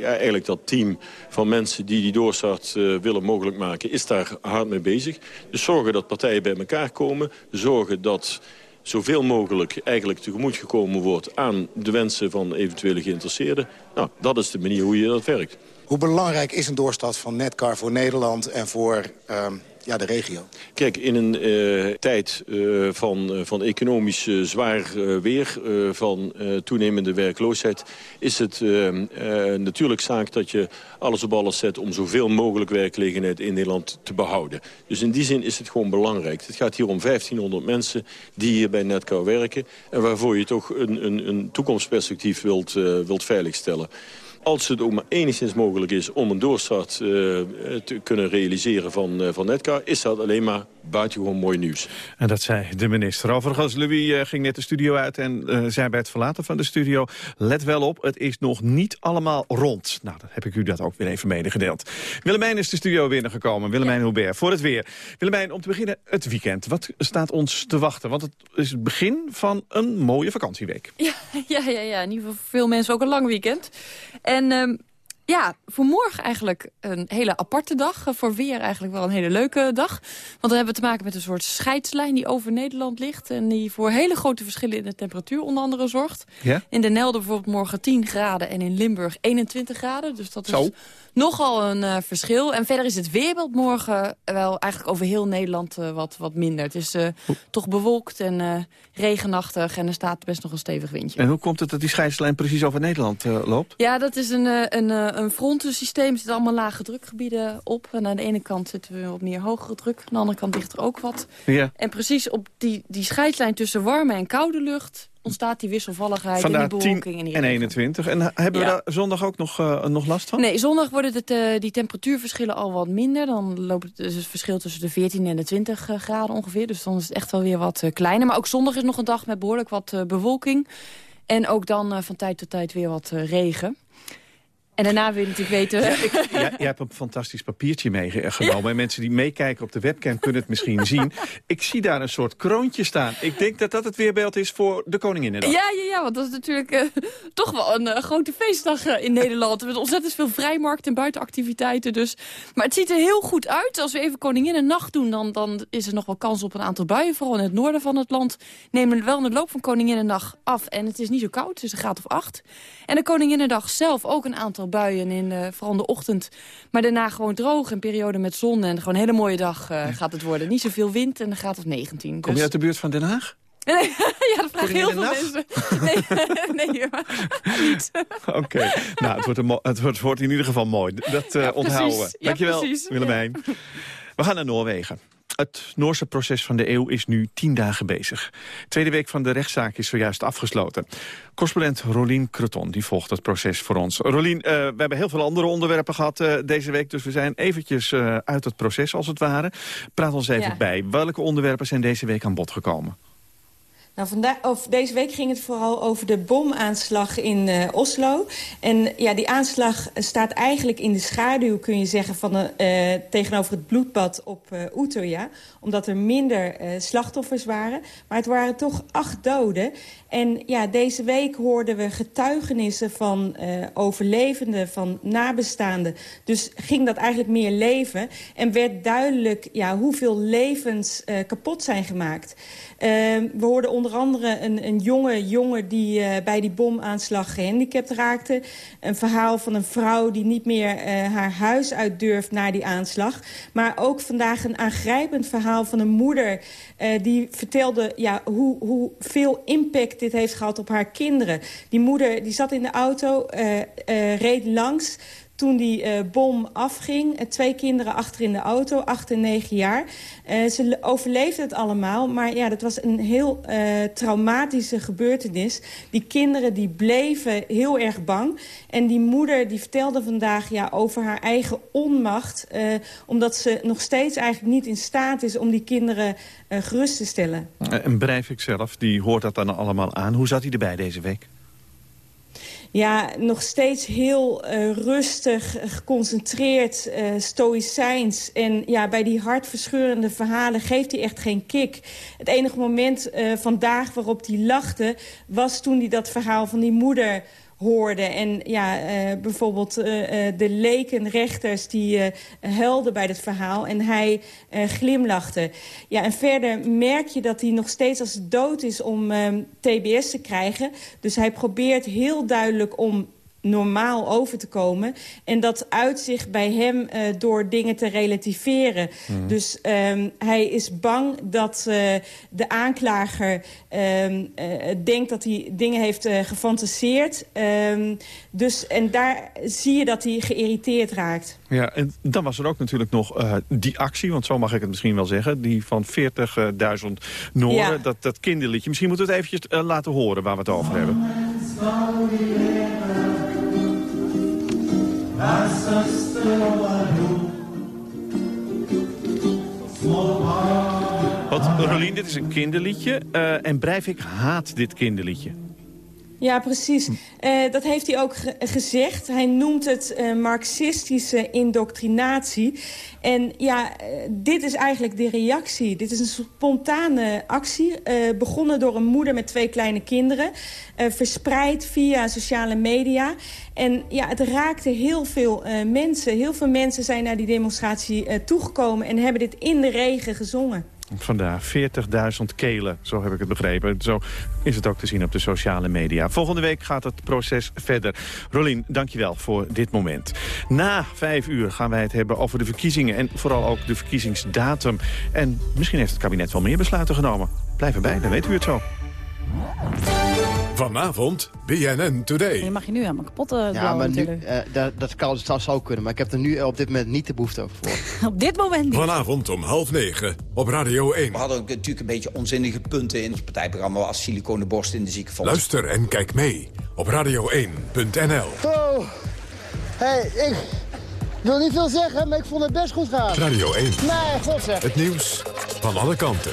[SPEAKER 30] ja, eigenlijk dat team van mensen die die doorstart willen mogelijk maken... is daar hard mee bezig. Dus zorgen dat partijen bij elkaar komen. Zorgen dat zoveel mogelijk eigenlijk tegemoet gekomen wordt... aan de wensen van eventuele geïnteresseerden. Nou, dat is de manier hoe je dat werkt.
[SPEAKER 26] Hoe belangrijk is een doorstart van Netcar voor Nederland en voor uh, ja, de regio?
[SPEAKER 30] Kijk, in een uh, tijd uh, van, van economisch zwaar weer, van toenemende werkloosheid... is het natuurlijk zaak dat je alles op alles zet om zoveel mogelijk werkgelegenheid in Nederland te behouden. Dus in die zin is het gewoon belangrijk. Het gaat hier om 1500 mensen die hier bij Netcar werken... en waarvoor je toch een, een, een toekomstperspectief wilt, wilt veiligstellen als het ook maar enigszins mogelijk is om een doorstart uh, te kunnen realiseren van, uh, van Netcar... is dat alleen maar buitengewoon mooi nieuws.
[SPEAKER 16] En dat zei de minister. Overigens, Louis uh, ging net de studio uit en zei bij het verlaten van de studio... let wel op, het is nog niet allemaal rond. Nou, dan heb ik u dat ook weer even medegedeeld. Willemijn is de studio binnengekomen. Willemijn ja. Hubert, voor het weer. Willemijn, om te beginnen het weekend. Wat staat ons te wachten? Want het is het begin van een mooie vakantieweek.
[SPEAKER 31] Ja, <laughs> ja, ja, ja. in ieder geval voor veel mensen ook een lang weekend. En um, ja, voor morgen eigenlijk een hele aparte dag. Voor weer eigenlijk wel een hele leuke dag. Want dan hebben we te maken met een soort scheidslijn die over Nederland ligt. En die voor hele grote verschillen in de temperatuur onder andere zorgt. Ja? In Den Helder bijvoorbeeld morgen 10 graden en in Limburg 21 graden. Dus dat is Zo. Nogal een uh, verschil. En verder is het weerbeeld morgen wel eigenlijk over heel Nederland uh, wat, wat minder. Het is uh, toch bewolkt en regenachtig en er staat best nog een stevig windje.
[SPEAKER 16] En hoe komt het dat die scheidslijn precies over Nederland loopt?
[SPEAKER 31] Ja, dat is een, een een frontensysteem. Er zitten allemaal lage drukgebieden op. En aan de ene kant zitten we op meer hogere druk. Aan de andere kant ligt er ook wat. Ja. En precies op die, die scheidslijn tussen warme en koude lucht ontstaat die wisselvalligheid
[SPEAKER 16] Vandaar
[SPEAKER 31] en die bewolking.
[SPEAKER 16] en, die en 21. En hebben ja. we daar zondag ook nog, uh, nog last van?
[SPEAKER 31] Nee, zondag worden het, uh, die temperatuurverschillen al wat minder. Dan loopt het, dus het verschil tussen de 14 en de 20 uh, graden ongeveer. Dus dan is het echt wel weer wat kleiner. Maar ook zondag is nog een dag met behoorlijk wat bewolking. En ook dan van tijd tot tijd weer wat regen. En daarna wil je natuurlijk weten... Ja, ik,
[SPEAKER 16] ja, jij hebt een fantastisch papiertje meegenomen. Ja. En mensen die meekijken op de webcam kunnen het misschien <laughs> zien. Ik zie daar een soort kroontje staan. Ik denk dat dat het weerbeeld is voor de Koninginnedag.
[SPEAKER 31] Ja, ja, ja want dat is natuurlijk uh, toch wel een uh, grote feestdag uh, in Nederland. Met ontzettend veel vrijmarkt en buitenactiviteiten. Dus. Maar het ziet er heel goed uit. Als we even Koninginnennacht doen, dan, dan is er nog wel kans op een aantal buien. Vooral in het noorden van het land nemen we wel in de loop van Koninginnendag af. En het is niet zo koud, het is een graad of acht. En de Koninginnendag zelf ook een aantal buien, in, uh, vooral in de ochtend. Maar daarna gewoon droog, een periode met zon. En gewoon een hele mooie dag uh, gaat het worden. Niet zoveel wind en dan gaat het 19.
[SPEAKER 16] Kom dus... je uit de buurt van Den Haag? <laughs>
[SPEAKER 31] ja, dat vragen heel veel mensen. Nee, <laughs> nee <laughs> niet.
[SPEAKER 16] Oké, okay. nou, het wordt, een het, wordt, wordt, in ieder geval mooi. Dat uh, ja, onthouden. Dankjewel, ja, Willemijn. We gaan naar Noorwegen. Het Noorse proces van de eeuw is nu tien dagen bezig. tweede week van de rechtszaak is zojuist afgesloten. Correspondent Rolien Creton die volgt het proces voor ons. Rolien, uh, we hebben heel veel andere onderwerpen gehad uh, deze week... dus we zijn eventjes uh, uit het proces als het ware. Praat ons even ja. bij. Welke onderwerpen zijn deze week aan bod gekomen?
[SPEAKER 32] Nou, vandaag, of deze week ging het vooral over de bomaanslag in uh, Oslo. En ja, die aanslag staat eigenlijk in de schaduw, kun je zeggen... Van uh, tegenover het bloedbad op uh, Utøya. Omdat er minder slachtoffers waren. Maar het waren toch acht doden. En ja, deze week hoorden we getuigenissen van overlevenden, van nabestaanden. Dus ging dat eigenlijk meer leven. En werd duidelijk ja, hoeveel levens kapot zijn gemaakt. We hoorden onder andere een, een jonge jongen die uh, bij die bomaanslag gehandicapt raakte. Een verhaal van een vrouw die niet meer uh, haar huis uit durft na die aanslag. Maar ook vandaag een aangrijpend verhaal van een moeder... Uh, die vertelde ja, hoe, hoe veel impact dit heeft gehad op haar kinderen. Die moeder die zat in de auto, reed langs toen die uh, bom afging. Uh, twee kinderen achter in de auto, acht en negen jaar. Uh, ze overleefden het allemaal, maar ja, dat was een heel traumatische gebeurtenis. Die kinderen die bleven heel erg bang. En die moeder die vertelde vandaag ja, over haar eigen onmacht... omdat ze nog steeds eigenlijk niet in staat is om die kinderen gerust te stellen.
[SPEAKER 16] En Breivik zelf, die hoort dat dan allemaal aan. Hoe zat hij erbij deze week?
[SPEAKER 32] Ja, nog steeds heel uh, rustig, geconcentreerd, uh, stoïcijns. En ja, bij die hartverscheurende verhalen geeft hij echt geen kick. Het enige moment vandaag waarop hij lachte... was toen hij dat verhaal van die moeder hoorde. En ja, uh, bijvoorbeeld uh, de lekenrechters die uh, huilden bij het verhaal. En hij glimlachte. Ja, en verder merk je dat hij nog steeds als dood is om TBS te krijgen. Dus hij probeert heel duidelijk om normaal over te komen. En dat uitzicht bij hem uh, door dingen te relativeren. Mm. Dus um, hij is bang dat uh, de aanklager um, uh, denkt dat hij dingen heeft gefantaseerd. Um, dus, en daar zie je dat hij geïrriteerd raakt.
[SPEAKER 16] Ja, en dan was er ook natuurlijk nog die actie, want zo mag ik het misschien wel zeggen... die van 40.000 Noorden, ja. dat, dat kinderliedje. Misschien moeten we het eventjes laten horen waar we het over hebben. Want Rolien, dit is een kinderliedje. Uh, en Breivik haat dit kinderliedje.
[SPEAKER 32] Ja, precies. Uh, dat heeft hij ook ge gezegd. Hij noemt het uh, marxistische indoctrinatie. En ja, dit is eigenlijk de reactie. Dit is een spontane actie. begonnen door een moeder met twee kleine kinderen. verspreid via sociale media. En ja, het raakte heel veel mensen. Heel veel mensen zijn naar die demonstratie toegekomen... en hebben dit in de regen gezongen.
[SPEAKER 16] Vandaar 40.000 kelen, zo heb ik het begrepen. Zo is het ook te zien op de sociale media. Volgende week gaat het proces verder. Rolien, dankjewel voor dit moment. Na vijf uur gaan wij het hebben over de verkiezingen... en vooral ook de verkiezingsdatum. En misschien heeft het kabinet wel meer besluiten genomen. Blijf erbij, dan weet u het zo.
[SPEAKER 1] Vanavond BNN Today.
[SPEAKER 33] Je mag je nu helemaal kapot uh,
[SPEAKER 34] Ja, maar nu, uh, dat, dat kan dat zou kunnen. Maar ik heb er nu op dit moment niet de behoefte over voor. <laughs>
[SPEAKER 33] op dit moment niet.
[SPEAKER 1] Vanavond om half negen op Radio 1.
[SPEAKER 27] We hadden natuurlijk een beetje onzinnige punten in het partijprogramma... als siliconen borst in de ziekenfonds.
[SPEAKER 1] Luister en kijk mee op radio1.nl.
[SPEAKER 35] Oh, hey, ik wil niet veel zeggen, maar ik vond het best goed gaan.
[SPEAKER 1] Radio 1.
[SPEAKER 35] Nee, god zeg.
[SPEAKER 1] Het nieuws van alle kanten.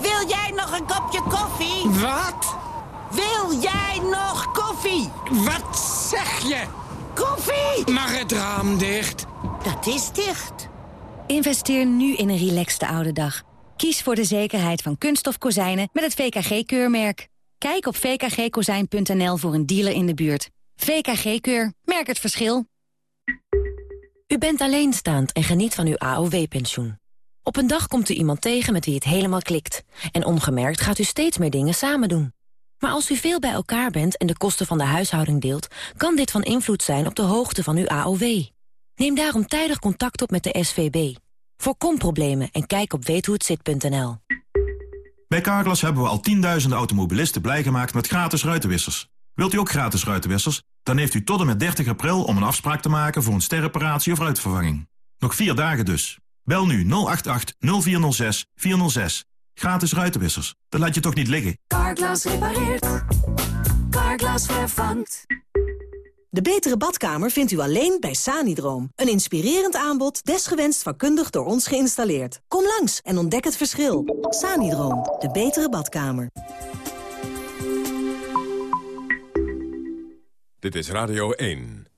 [SPEAKER 36] Wil jij nog een kopje koffie?
[SPEAKER 37] Wat?
[SPEAKER 38] Wil jij nog koffie?
[SPEAKER 39] Wat zeg je?
[SPEAKER 38] Koffie!
[SPEAKER 39] Mag het raam dicht?
[SPEAKER 38] Dat is dicht.
[SPEAKER 40] Investeer nu in een relaxte oude dag. Kies voor de zekerheid van kunststof kozijnen met het VKG-keurmerk. Kijk op vkgkozijn.nl voor een dealer in de buurt. VKG-keur. Merk het verschil.
[SPEAKER 41] U bent alleenstaand en geniet van uw AOW-pensioen. Op een dag komt u iemand tegen met wie het helemaal klikt. En ongemerkt gaat u steeds meer dingen samen doen. Maar als u veel bij elkaar bent en de kosten van de huishouding deelt... kan dit van invloed zijn op de hoogte van uw AOW. Neem daarom tijdig contact op met de SVB. Voorkom problemen en kijk op weethohetzit.nl.
[SPEAKER 42] Bij Carglass hebben we al tienduizenden automobilisten blij gemaakt met gratis ruitenwissers. Wilt u ook gratis ruitenwissers? Dan heeft u tot en met 30 april om een afspraak te maken voor een sterreparatie of ruitvervanging. Nog vier dagen dus. Bel nu 088 0406 406. Gratis ruitenwissers. Dat laat je toch niet liggen?
[SPEAKER 43] Carglass repareert. Carglass vervangt.
[SPEAKER 44] De betere badkamer vindt u alleen bij Sanidroom. Een inspirerend aanbod, desgewenst vakkundig door ons geïnstalleerd. Kom langs en ontdek het verschil. Sanidroom, de betere badkamer.
[SPEAKER 1] Dit is Radio 1.